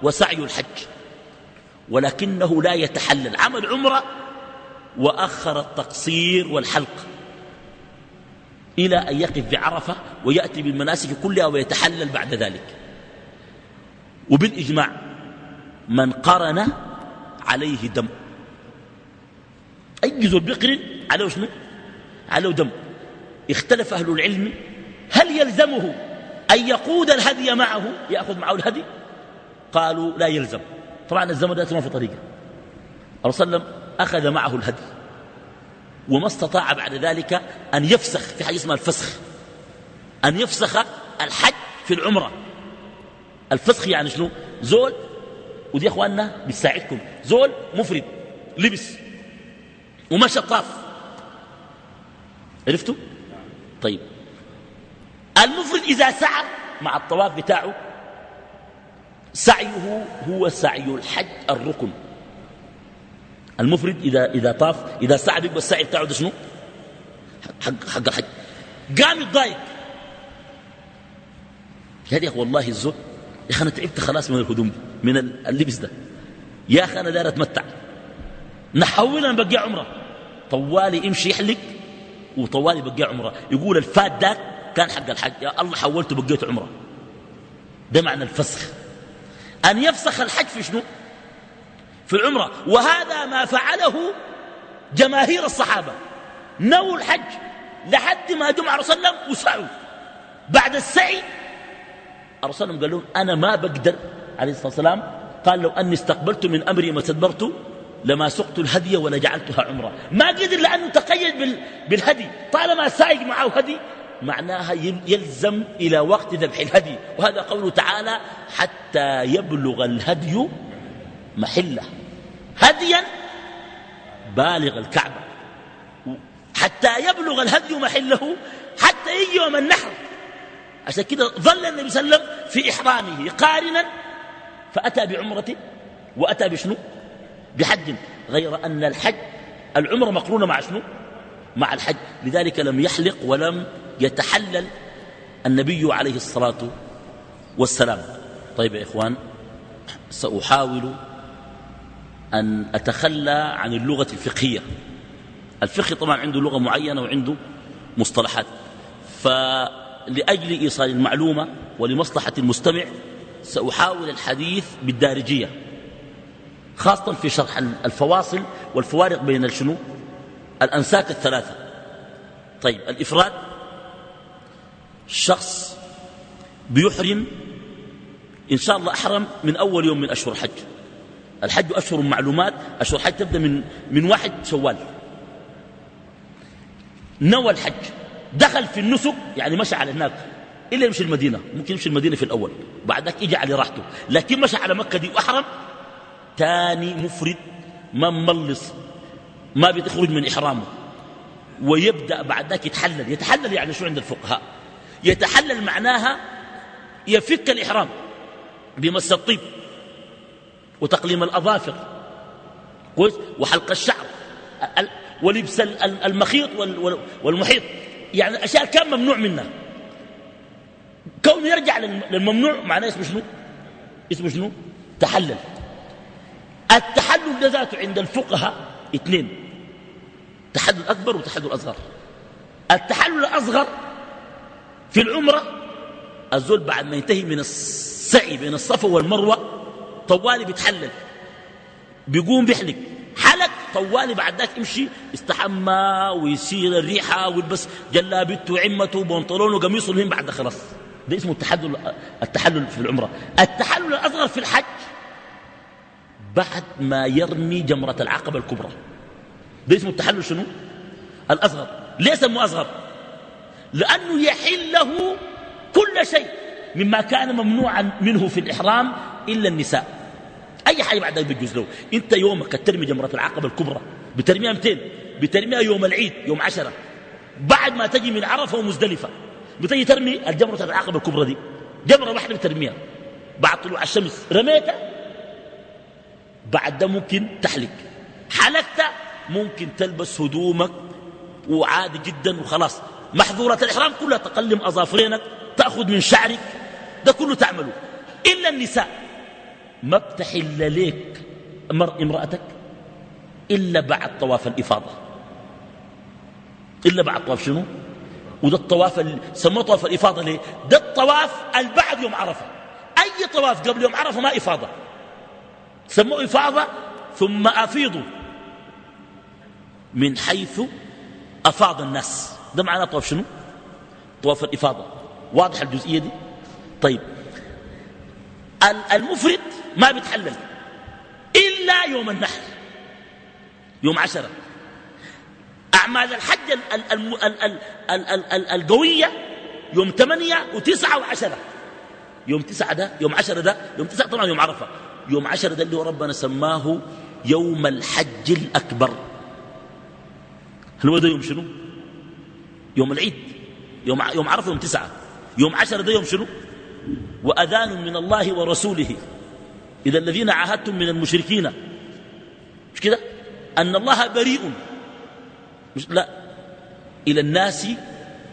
وسعي الحج. ولكنه لا يتحلل. عمل عمرة وأخر التقصير والحلق. إلى أن يقف بعرفة ويأتي بالمناسك كلها ويتحلل بعد ذلك. وبالإجماع من قرن عليه دم. أي زول بيقرن عليه شنو؟ عليه دم. اختلف أهل العلم هل يلزمه أن يقود الهدي معه؟ يأخذ معه الهدي؟ قالوا لا يلزم. طبعا الزمن ما في طريقة. الرسول صلى الله عليه وسلم أخذ معه الهدي. وما استطاع بعد ذلك أن يفسخ في حاجة اسمها الفسخ. أن يفسخ الحج في العمرة. الفسخ يعني شنو؟ زول ودي إخواننا بتساعدكم. زول مفرد لبس ومشى طاف. عرفتوا؟ طيب. المفرد إذا سعى مع الطواف بتاعه سعيه هو سعي الحج الركن. المفرد إذا إذا طاف إذا سعى بيبقى السعي بتاعه ده شنو؟ حق حق الحج. قام يتضايق يا أخي والله الزول يا أخي أنا تعبت خلاص من الهدوم من اللبس ده. يا أخي أنا داير أتمتع. نحولنا نبقي عمرة. طوالي امشي يحلق. وطوالي بقي عمره. يقول الفات ده كان حق الحج يا الله حولته بقيت عمره. ده معنى الفسخ. أن يفسخ الحج في شنو؟ في العمرة. وهذا ما فعله جماهير الصحابة. نووا الحج لحد ما جمع رسول الله وسعوا. بعد السعي الرسول قال لهم أنا ما بقدر عليه الصلاة والسلام. قال لو أني استقبلت من أمري ما استدبرت لما سقت الهدي ولا جعلتها عمرة. ما قدر لأنه تقيد بالهدي. طالما سائق معه هدي معناها يلزم إلى وقت ذبح الهدي. وهذا قوله تعالى حتى يبلغ الهدي محلة. هديا بالغ الكعبة. حتى يبلغ الهدي محله حتى يجي يوم النحر. عشان كده ظل النبي صلى الله عليه وسلم في إحرامه قارنا. فأتى بعمرة وأتى بشنو؟ بحج غير أن الحج العمرة مقرونة مع شنو؟ مع الحج. لذلك لم يحلق ولم يتحلل النبي عليه الصلاة والسلام. طيب يا إخوان سأحاول أن أتخلى عن اللغة الفقهية. الفقه طبعا عنده لغة معينة وعنده مصطلحات. فلأجل إيصال المعلومة ولمصلحة المستمع سأحاول الحديث بالدارجية. خاصة في شرح الفواصل والفوارق بين الشنو الأنساك الثلاثة. طيب الإفراد شخص بيحرم إن شاء الله أحرم من أول يوم من أشهر الحج. الحج أشهر معلومات أشهر الحج تبدأ من, من واحد شوال. نوى الحج دخل في النسك يعني مشى على هناك إلا يمشي المدينة ممكن يمشي المدينة في الأول بعد ذلك يجي على راحته لكن مشى على مكة دي وأحرم تاني مفرد ما مملص ما بيخرج من إحرامه. ويبدأ بعد ذلك يتحلل يتحلل يعني شو عند الفقهاء؟ يتحلل معناها يفك الإحرام بمس الطيب وتقليم الأظافر. وحلق الشعر ولبس المخيط والمحيط. يعني الأشياء كان ممنوع منها. كونه يرجع للممنوع معناه اسمه شنو؟ اسمه شنو؟ تحلل. التحلل ذاته عند الفقهاء اثنين. تحلل أكبر وتحلل أصغر. التحلل الأصغر في العمرة الزول بعد ما ينتهي من السعي بين الصفا والمروة طوالي بيتحلل بيقوم بيحلق. حلق طوالي بعد ذاك يمشي يستحمى ويسير الريحة ويلبس جلابته وعمته وبنطلونه وقميصه المهم بعد خلاص. ده اسمه التحلل التحلل في العمرة. التحلل الأصغر في الحج بعد ما يرمي جمرة العقبة الكبرى. ده اسمه التحلل شنو؟ الأصغر ليه سموه أصغر لأنه يحل له كل شيء مما كان ممنوعا منه في الإحرام إلا النساء. أي حاجة بعد ذلك بتجوز له. أنت يومك ترمي جمرة العقبة الكبرى بترميها 200 بترميها يوم العيد يوم عشرة. بعد ما تجي من عرفة ومزدلفة بتجي ترمي الجمرة العقبة الكبرى دي. جمرة واحدة بترميها. بعد طلوع الشمس رميتها؟ بعد ده ممكن تحلق. حلقت ممكن تلبس هدومك وعادي جدا وخلاص. محظورات الإحرام كلها تقلم أظافرينك تأخذ من شعرك. ده كله تعمله. إلا النساء. ما بتحل ليك مر امرأتك إلا بعد طواف الإفاضة. إلا بعد طواف شنو؟ وده الطواف سموه طواف الإفاضة ليه؟ ده الطواف البعد يوم عرفة. أي طواف قبل يوم عرفة ما إفاضة. سموه إفاضة ثم أفيضوا من حيث أفاض الناس. ده معناه طواف شنو؟ طواف الإفاضة. واضح الجزئية دي؟ طيب. المفرد ما بيتحلل إلا يوم النحر يوم عشرة. أعمال الحج القوية يوم ثمانية وتسعة وعشرة. يوم تسعة ده يوم عشرة ده يوم تسعة طبعا يوم عرفة. يوم عشرة ده اللي ربنا سماه يوم الحج الأكبر. هل هو ده يوم شنو؟ يوم العيد. يوم يوم عرفة يوم تسعة. يوم عشرة ده يوم شنو؟ وأذان من الله ورسوله. إذا الذين عاهدتم من المشركين. مش كده؟ أن الله بريء. مش لا. إلى الناس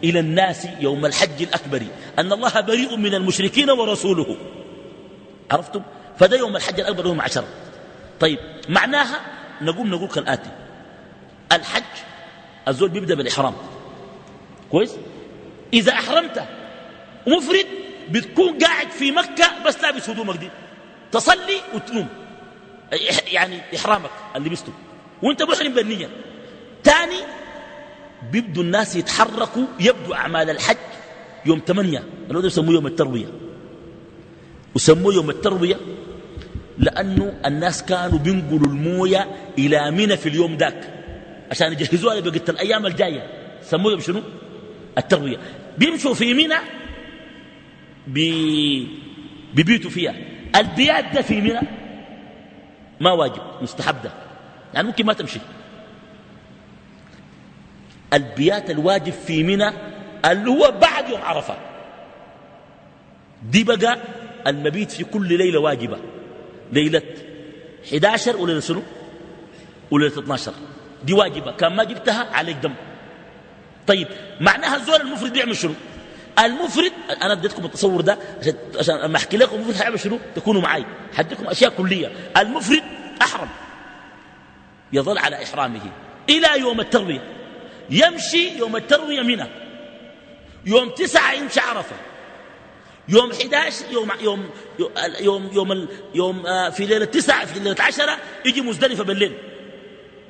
إلى الناس يوم الحج الأكبر. أن الله بريء من المشركين ورسوله. عرفتم؟ فده يوم الحج الأكبر يوم عشرة طيب معناها نقوم نقول كالآتي الحج الزول بيبدأ بالإحرام. كويس؟ إذا أحرمت مفرد بتكون قاعد في مكة بس لابس هدومك دي. تصلي وتنوم يعني إحرامك اللي بيستو وأنت محرم بالنية. تاني بيبدوا الناس يتحركوا يبدوا أعمال الحج يوم ثمانية اللي هو يسموه يوم التروية. وسموه يوم التروية لأنه الناس كانوا بينقلوا الموية إلى منى في اليوم ذاك. عشان يجهزوها لبقية الأيام الجاية. سموه يوم شنو التروية. بيمشوا في منى ببيتوا فيها. البيات ده في منى ما واجب مستحب ده يعني ممكن ما تمشي. البيات الواجب في منى اللي هو بعد يوم عرفة. دي بقى المبيت في كل ليلة واجبة. ليلة 11 وليلة سنو وليلة 12 دي واجبة. كان ما جبتها عليك دم. طيب معناها الزول المفرد بيعمل شنو؟ المفرد أنا اديتكم التصور ده عشان عشان لما أحكي لكم المفرد هيعمل شنو؟ تكونوا معي حديكم أشياء كلية. المفرد أحرم. يظل على إحرامه. إلى يوم التروية. يمشي يوم التروية منى. يوم تسعة يمشي عرفة. يوم 11 يوم يوم يوم يوم, يوم آه، في ليلة 9 في ليلة 10 يجي مزدلفة بالليل.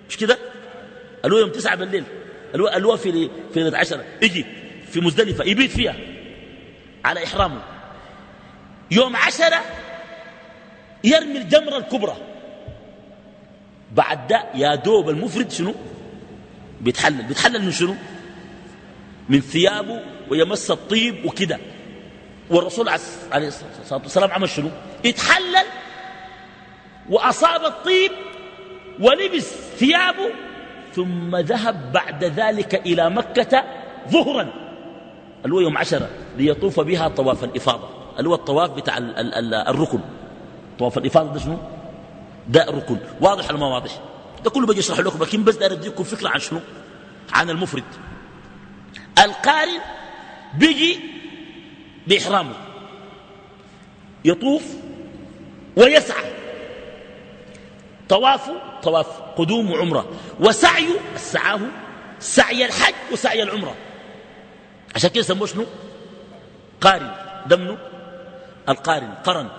مش كده؟ قالوا يوم 9 بالليل. قالوا في في ليلة 10 يجي في مزدلفة يبيت فيها على إحرامه. يوم عشرة يرمي الجمرة الكبرى. بعد ده يا دوب المفرد شنو؟ بيتحلل. بيتحلل من شنو؟ من ثيابه ويمس الطيب وكده. والرسول عليه الصلاة والسلام عمل شنو؟ اتحلل وأصاب الطيب ولبس ثيابه ثم ذهب بعد ذلك إلى مكة ظهرا. اللي هو يوم عشرة ليطوف بها طواف الإفاضة. اللي هو الطواف بتاع ال ال ال الركن. طواف الإفاضة ده شنو؟ ده الركن. واضح ولا ما واضح؟ ده كله بجي اشرح لكم لكن بس داير اديكم فكرة عن شنو؟ عن المفرد. القارن بيجي بإحرامه. يطوف ويسعى. طوافه طواف قدوم وعمرة. وسعيه السعاة سعي الحج وسعي العمرة. عشان كده سموه شنو؟ قارن. دمنه القارن قرن.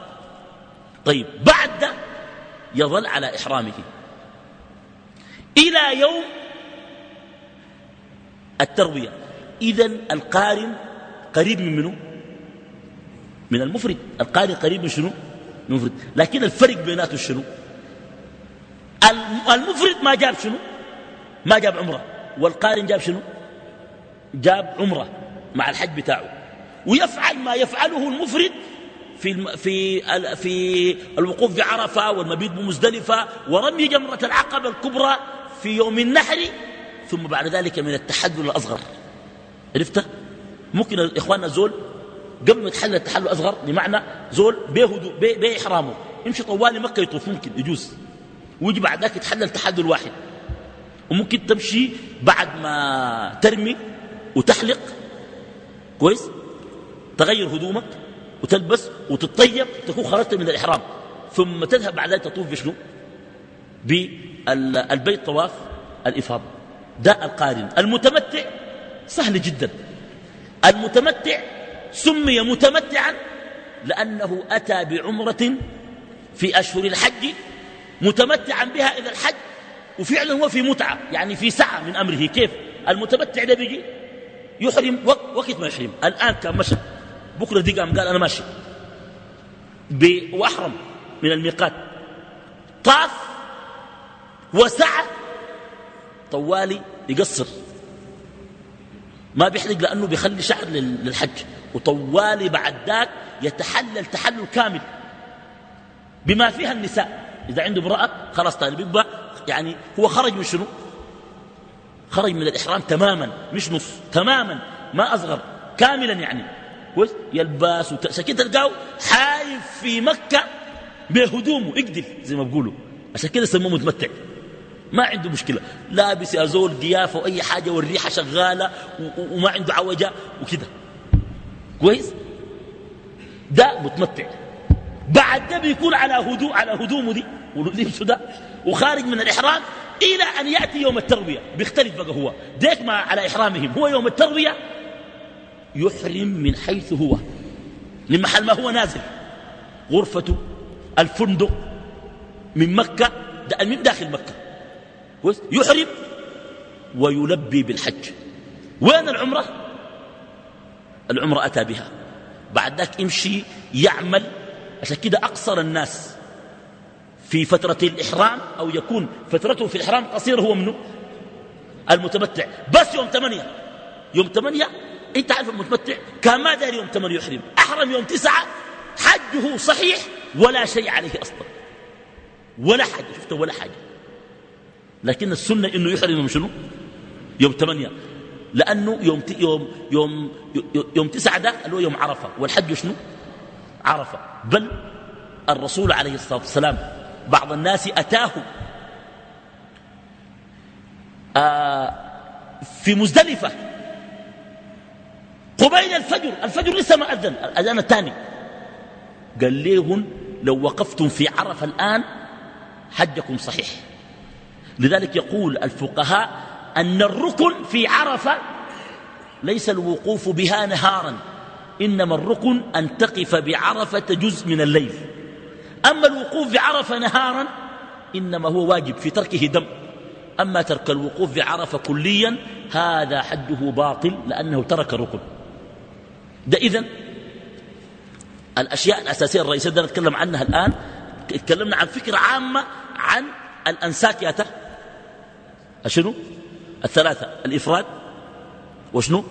طيب بعد يظل على إحرامه. إلى يوم التروية. إذا القارن قريب من منه من المفرد. القارن قريب من شنو؟ المفرد لكن الفرق بيناته شنو؟ المفرد ما جاب شنو؟ ما جاب عمرة. والقارن جاب شنو؟ جاب عمرة مع الحج بتاعه. ويفعل ما يفعله المفرد في في في الوقوف بعرفة والمبيت بمزدلفة ورمي جمرة العقبة الكبرى في يوم النحر ثم بعد ذلك من التحلل الأصغر. عرفت؟ ممكن إخواننا زول قبل ما يتحلل التحلل الأصغر بمعنى زول بيهدو باحرامه يمشي طوال مكة يطوف ممكن يجوز. ويجي بعد ذلك يتحلل تحلل واحد. وممكن تمشي بعد ما ترمي وتحلق. كويس؟ تغير هدومك وتلبس وتطيب تكون خرجت من الإحرام. ثم تذهب بعد ذلك تطوف بشنو؟ بالبيت طواف الإفاضة. ده القارن. المتمتع سهل جدا. المتمتع سمي متمتعا لأنه أتى بعمرة في أشهر الحج متمتعا بها إلى الحج وفعلا هو في متعة يعني في سعة من أمره. كيف؟ المتمتع ده بيجي يحرم وقت ما يحرم. الآن كان مشى بكرة دي قام قال أنا ماشي. وأحرم من الميقات. طاف وسعى طوالي يقصر. ما بيحرق لأنه بيخلي شعر للحج. وطوالي بعد ذاك يتحلل تحلل كامل بما فيها النساء. إذا عنده امرأة خلاص طالب يبقى يعني هو خرج من شنو؟ خرج من الإحرام تماما مش نص تماما ما أصغر كاملا يعني. يلبس عشان تلقاه حايف في مكة بهدومه اقدل زي ما بقولوا عشان كده سموه متمتع. ما عنده مشكلة. لابس أزول قيافة وأي حاجة والريحة شغالة وما عنده عوجة وكده. كويس؟ ده متمتع. بعد ده بيكون على هدوء على هدومه دي ولبسه ده وخارج من الإحرام إلى أن يأتي يوم التروية. بيختلف بقى هو. ديك ما على إحرامهم. هو يوم التروية يحرم من حيث هو. من محل ما هو نازل. غرفته الفندق من مكة ده من داخل مكة. يحرم ويلبي بالحج. وين العمرة؟ العمرة أتى بها. بعد ذاك امشي يعمل عشان كده أقصر الناس في فترة الإحرام أو يكون فترته في الإحرام قصير هو منه؟ المتمتع. بس يوم ثمانية. يوم ثمانية أنت عارف المتمتع؟ كان ما داري يوم ثمانية يحرم؟ أحرم يوم تسعة حجه صحيح ولا شيء عليه أصلا. ولا حاجة شفته ولا حاجة. لكن السنة إنه يحرم يوم شنو؟ يوم ثمانية. لأنه يوم يوم يوم يوم تسعة ده اللي هو يوم عرفة. والحج شنو؟ عرفة. بل الرسول عليه الصلاة والسلام بعض الناس أتاه آه في مزدلفة. قبيل الفجر. الفجر لسه ما أذن. الأذان الثاني. قال لهم لو وقفتم في عرفة الآن حجكم صحيح. لذلك يقول الفقهاء أن الركن في عرفة ليس الوقوف بها نهارا إنما الركن أن تقف بعرفة جزء من الليل. أما الوقوف بعرفة نهارا إنما هو واجب في تركه دم. أما ترك الوقوف بعرفة كليا هذا حده باطل لأنه ترك الركن. ده إذن الأشياء الأساسية الرئيسية اللي نتكلم عنها الآن تكلمنا عن فكرة عامة عن الأنساك ياته شنو الثلاثة الإفراد وشنو؟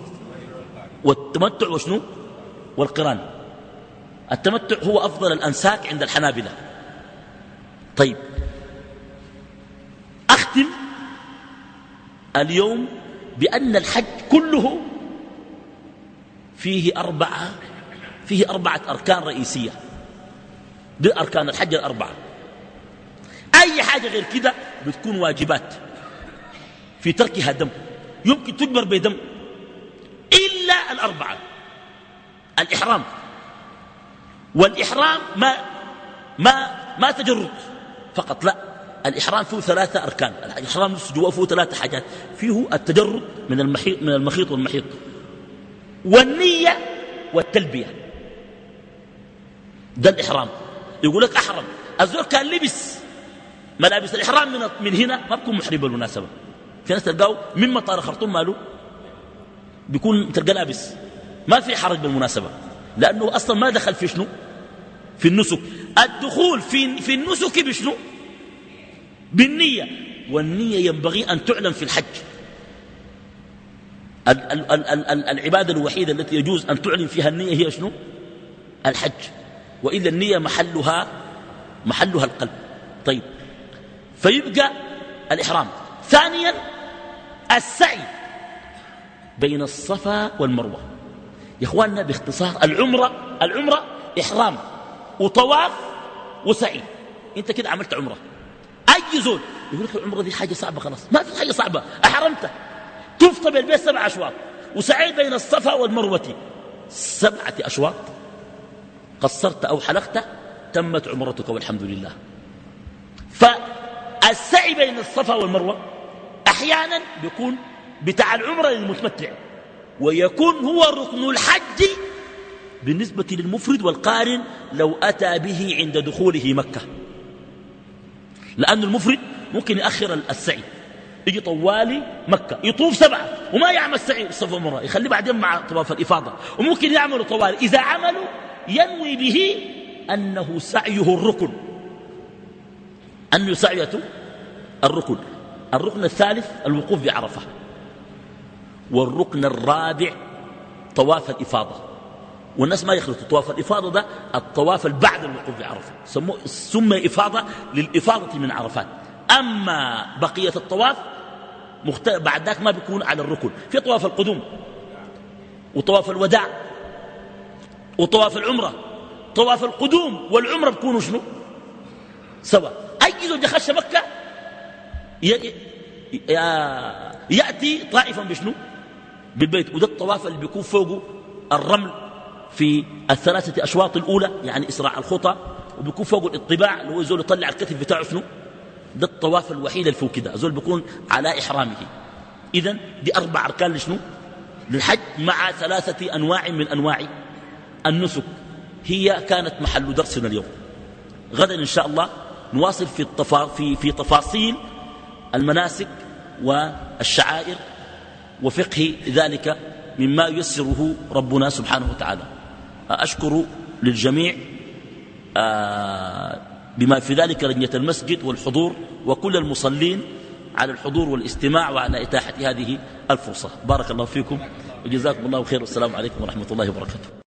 والتمتع وشنو؟ والقران. التمتع هو أفضل الأنساك عند الحنابلة. طيب. أختم اليوم بأن الحج كله فيه أربعة فيه أربعة أركان رئيسية. دي أركان الحج الأربعة. أي حاجة غير كده بتكون واجبات. في تركها دم. يمكن تجبر بدم. إلا الأربعة. الإحرام. والإحرام ما ما ما تجرد. فقط لا. الإحرام فيه ثلاثة أركان. الإحرام جوا فيه ثلاثة حاجات. فيه التجرد من المحيط من المخيط والمحيط. والنية والتلبية. ده الإحرام. يقول لك أحرم. الزول كان لبس ملابس الإحرام من من هنا ما بكون محرم بالمناسبة. في ناس تلقاه من مطار خرطوم ماله. بيكون تلقى لابس. ما في حرج بالمناسبة. لأنه أصلا ما دخل في شنو؟ في النسك. الدخول في, في النسك بشنو؟ بالنية. والنية ينبغي أن تعلن في الحج. ال ال ال ال العبادة الوحيدة التي يجوز أن تعلن فيها النية هي شنو؟ الحج. وإلا النية محلها محلها القلب. طيب. فيبقى الإحرام. ثانيا السعي بين الصفا والمروة. يا إخواننا باختصار العمرة العمرة إحرام وطواف وسعي. أنت كده عملت عمرة. أي زول يقول لك العمرة دي حاجة صعبة خلاص. ما في حاجة صعبة. أحرمت تفطى بالبيت سبع أشواط. وسعيت بين الصفا والمروة. سبعة أشواط. قصرت أو حلقت تمت عمرتك والحمد لله. فالسعي بين الصفا والمروة أحيانا بيكون بتاع العمرة للمتمتع ويكون هو ركن الحج بالنسبة للمفرد والقارن لو أتى به عند دخوله مكة. لأن المفرد ممكن يأخر السعي يجي طوالي مكة يطوف سبعة وما يعمل سعي الصفا والمروة يخليه بعدين مع طواف الإفاضة وممكن يعمل طوالي. إذا عملوا ينوي به أنه سعيه الركن أنه سعيته الركن. الركن الثالث الوقوف بعرفة والركن الرابع طواف الإفاضة. والناس ما يخلطوا طواف الإفاضة ده الطواف بعد الوقوف بعرفة. سمي إفاضة للإفاضة من عرفات. أما بقية الطواف بعد ذاك ما بيكون على الركن. في طواف القدوم وطواف الوداع وطواف العمرة. طواف القدوم والعمرة بيكونوا شنو؟ سوا. أي زوج يخش مكة يأتي طائفا بشنو؟ بالبيت. وده الطواف اللي بيكون فوقه الرمل في الثلاثة أشواط الأولى يعني إسراع الخطى وبيكون فوقه الاطباع اللي هو زول يطلع الكتف بتاعه شنو؟ ده الطواف الوحيد اللي فوق كده. زول بيكون على إحرامه. إذا دي أربع أركان لشنو؟ للحج مع ثلاثة أنواع من أنواع النسك. هي كانت محل درسنا اليوم. غدا إن شاء الله نواصل في, التفا في, في تفاصيل المناسك والشعائر وفقه ذلك مما يسره ربنا سبحانه وتعالى. أشكر للجميع بما في ذلك لجنة المسجد والحضور وكل المصلين على الحضور والاستماع وعلى إتاحة هذه الفرصة. بارك الله فيكم. وجزاكم الله خير. والسلام عليكم ورحمة الله وبركاته.